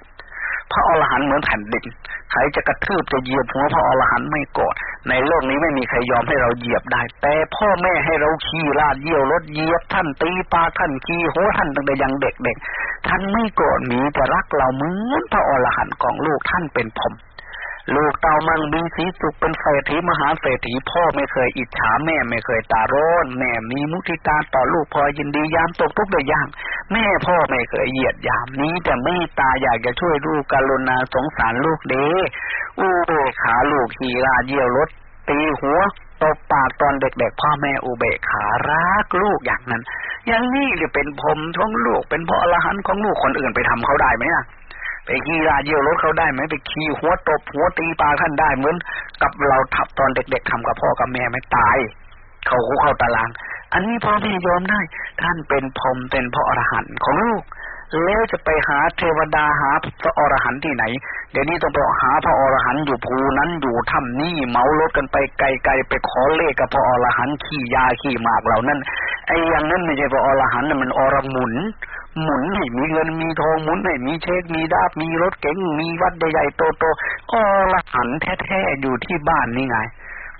พระอรหันต์เหมือนแผ่นดินใครจะกระทืบจะเหยียบหัวพระอรหันต์ไม่โกรธในโลกนี้ไม่มีใครยอมให้เราเหยียบได้ แต่พ่อแม่ให้เราขี่ลาดเยี่ยวรถเหยียบท่านตีปาท่านขี่หัวท่านตั้งแต่ยังเด็กๆท่านไม่โกรธมีแต่รักเราเหมือนพระอรหันต์ของลูกท่านเป็นผม ลูกเต่ามังมีสีสุขเป็นเศรษฐีมหาเศรษฐีพ่อไม่เคยอิจฉาแม่ไม่เคยตาร้อนแม่มีมุทิตาต่อลูกพอยินดียามตกทุกข์ได้ยากแม่พ่อไม่เคยเหยียดยามนี้ แต่ไม่ตาอยากจะช่วยลูกกรุณาสงสารลูกเด้อู้ขาลูกขี่ลาเยี่ยวรถตีหัวตบปากตอนเด็กๆพ่อแม่อุเบกขารักลูกอย่างนั้น อย่างนี้จะเป็นผมของลูกเป็นพ่ออรหันต์ของลูกคนอื่นไปทำเขาได้ไหมล่ะ ไปขี่ราเยี่ยวรถเขาได้ไหมไปขี่หัวตบหัวตีปลาท่านได้เหมือนกับเราทับตอนเด็ก ๆทำกับพ่อกับแม่ไม่ตาย เขาคุกเข้าตาราง อันนี้พ่อแม่ยอมได้ ท่านเป็นพรมเป็นพระอรหันต์ของลูกแล้วจะไปหาเทวดาหาพระอรหันต์ที่ไหน เดี๋ยวนี้ต้องไปหาพระอรหันต์อยู่ภูนั้นอยู่ถ้ำนี่เมารถกันไปไกลๆไปขอเลขกับพระอรหันต์ขี่ยาขี่หมากเหล่านั้นไอ้อย่างนั้นไม่ใช่พระอรหันต์มันอรหมุน หมุนให้มีเงินมีทองหมุนให้มีเช็คมีดาบมีรถเก๋งมีวัดใหญ่ๆโตๆอรหันแท้ๆอยู่ที่บ้านนี่ไง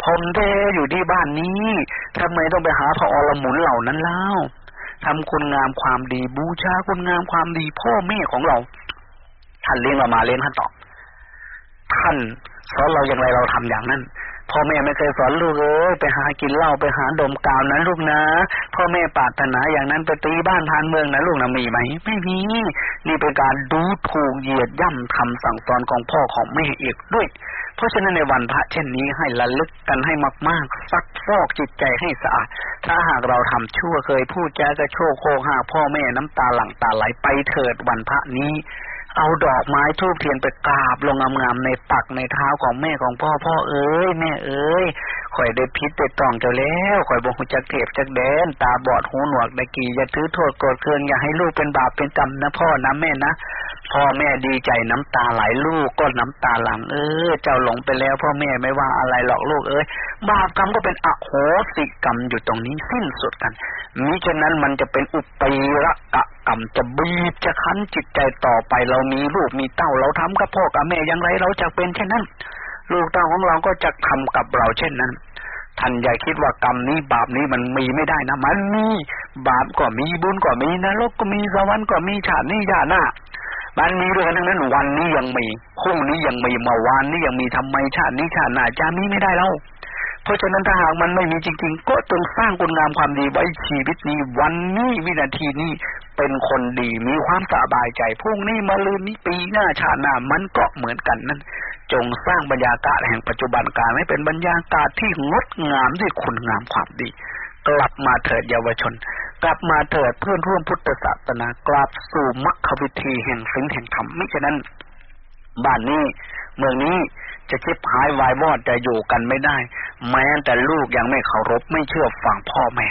ผมแท้อยู่ที่บ้านนี้ทำไมต้องไปหาพระอรหมุนเหล่านั้นเล่าทำคุณงามความดีบูชาคุณงามความดีพ่อแม่ของเราท่านเลี้ยงเรามาเลี้ยงท่านตอบท่านสอนเราอย่างไรเราทำอย่างนั้น พ่อแม่ไม่เคยสอนลูกเอ้ยไปหากินเหล้าไปหาดมกาวนั้นลูกนะ พ่อแม่ปรารถนาอย่างนั้นไปตีบ้านทานเมืองนะลูกนะมีไหมไม่มีนี่เป็นการดูถูกเหยียดย่ำคำสั่งสอนของพ่อของแม่อีกด้วย เพราะฉะนั้นในวันพระเช่นนี้ให้ระลึกกันให้มากๆ ซักฟอกจิตใจให้สะอาด ถ้าหากเราทำชั่วเคยพูดแจ้กระโชกโคหาพ่อแม่น้ำตาหลั่งตาไหลไปเถิดวันพระนี้ เอาดอกไม้ทูบเทียนไปกราบลงงามๆในปักในเท้าของแม่ของพ่อพ่อเอ้ยแม่เอ้ยข่อยได้พิษได้ตองเจ้าแล้วข่อยบอกจักเทพจักแดน ตาบอดหูหนวกได้กี่อย่าถือโทษโกรธเคืองอย่าให้ลูกเป็นบาปเป็นกรรมนะพ่อนะแม่นะ พ่อแม่ดีใจน้ำตาไหลลูกก็น้ำตาหลัง เออ เจ้าหลงไปแล้วพ่อแม่ไม่ว่าอะไรหรอกลูกเอ้ยบาปกรรมก็เป็นอโหสิกรรมอยู่ตรงนี้สิ้นสุดกันมิฉะนั้นมันจะเป็นอุประกะกรรมจะบีบจะคั้นจิตใจต่อไปเรามีลูกมีเต้าเราทำกับพ่อกับแม่อย่างไรเราจะเป็นเช่นนั้น ลูกเต้าของเราก็จะทำกับเราเช่นนั้นท่านอย่าคิดว่ากรรมนี้บาปนี้มันมีไม่ได้นะมันมีบาปก็มีบุญก็มีนรกก็มีสวรรค์ก็มีชาตินี้ชาติหน้า มันมีด้วยกันทั้งนั้นวันนี้ยังมีพรุ่งนี้ยังมีเมื่อวานนี้ยังมีทำไมชาตินี้ชาติหน้าจะมีไม่ได้แล้วเพราะฉะนั้นถ้าหากมันไม่มีจริง ๆ ก็จงสร้างคุณงามความดีไว้ชีวิตนี้ วันนี้วินาทีนี้เป็นคนดีมีความสบายใจพรุ่งนี้มาลืนนี้ปีหน้าชาติหน้ามันก็เหมือนกันนั้น จงสร้างบรรยากาศแห่งปัจจุบันการให้เป็นบรรยากาศที่งดงามด้วยคุณงามความดี กลับมาเถิดเยาวชน กลับมาเถิดเพื่อนร่วมพุทธศาสนากลับสู่มรรควิธีแห่งสิ่งแห่งธรรมไม่ฉะนั้น บ้านนี้ เมืองนี้จะชิบหายวายวอดจะอยู่กันไม่ได้ แม้แต่ลูกยังไม่เคารพไม่เชื่อฟังพ่อแม่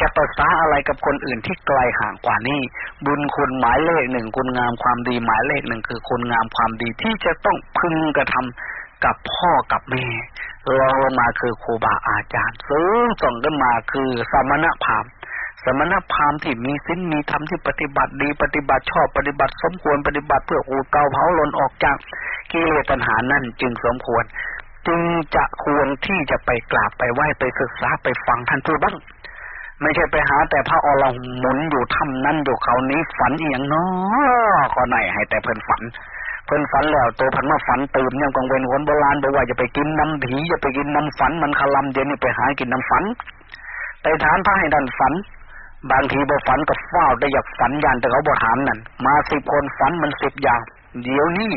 จะประสาอะไรกับคนอื่นที่ไกลห่างกว่านี้ บุญคุณหมายเลขหนึ่งคุณงามความดีหมายเลขหนึ่งคือคุณงามความดีที่จะต้องพึงกระทำกับพ่อกับแม่ รองลงมาคือครูบาอาจารย์สูงส่งขึ้นมาคือสมณพราหมณ์สมณพราหมณ์ที่มีศีลมีธรรมที่ปฏิบัติดีปฏิบัติชอบปฏิบัติสมควรปฏิบัติเพื่ออูเกาเผาลนออกจากกิเลสตัณหานั่นจึงสมควร จึงจะควรที่จะไปกราบไปไหว้ไปศึกษาไปฟังท่านพูดบ้าง ไม่ใช่ไปหาแต่พระอรหันต์หมุนอยู่ถ้ำนั้นอยู่เขานี้ฝันเอียงเนาะก็ไหนให้แต่เพิ่นฝัน พิ่นฝันแล้วตัวพันมาฝันตื่นยังกังเวนคนโบราณบอกว่าจะไปกินน้ำผีจะไปกินน้ำฝันมันคลำเดี๋ยวนี้ไปหากินน้ำฝันไปถามพระให้ดันฝัน บางทีบ่ฝันก็เฝ้าได้อยากฝันยันแต่เขาบ่ถามนั่นมาสิบคนฝันมันสิบอย่างเดี๋ยวนี้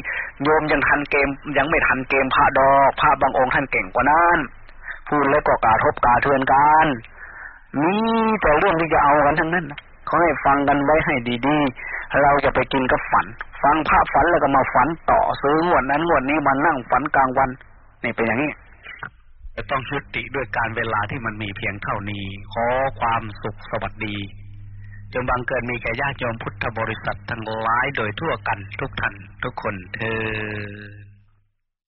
โยมยังทันเกมยังไม่ทันเกมพระดอกพระบางองค์ท่านเก่งกว่านั้นพูดแล้วก็กาทบกาเทือนกันมีแต่เรื่องที่จะเอากันทั้งนั้นนะ เขาให้ฟังกันไว้ให้ดีๆ เราจะไปกินก็ฝัน ฟังพระฝันแล้วก็มาฝันต่อซื้องวดนั้นงวดนี้มานั่งฝันกลางวัน นี่เป็นอย่างนี้จะต้องยุติด้วยการเวลาที่มันมีเพียงเท่านี้ ขอความสุขสวัสดีจงบังเกิดมีแก่ญาติโยมพุทธบริษัททั้งหลายโดยทั่วกันทุกท่านทุกคนเธอ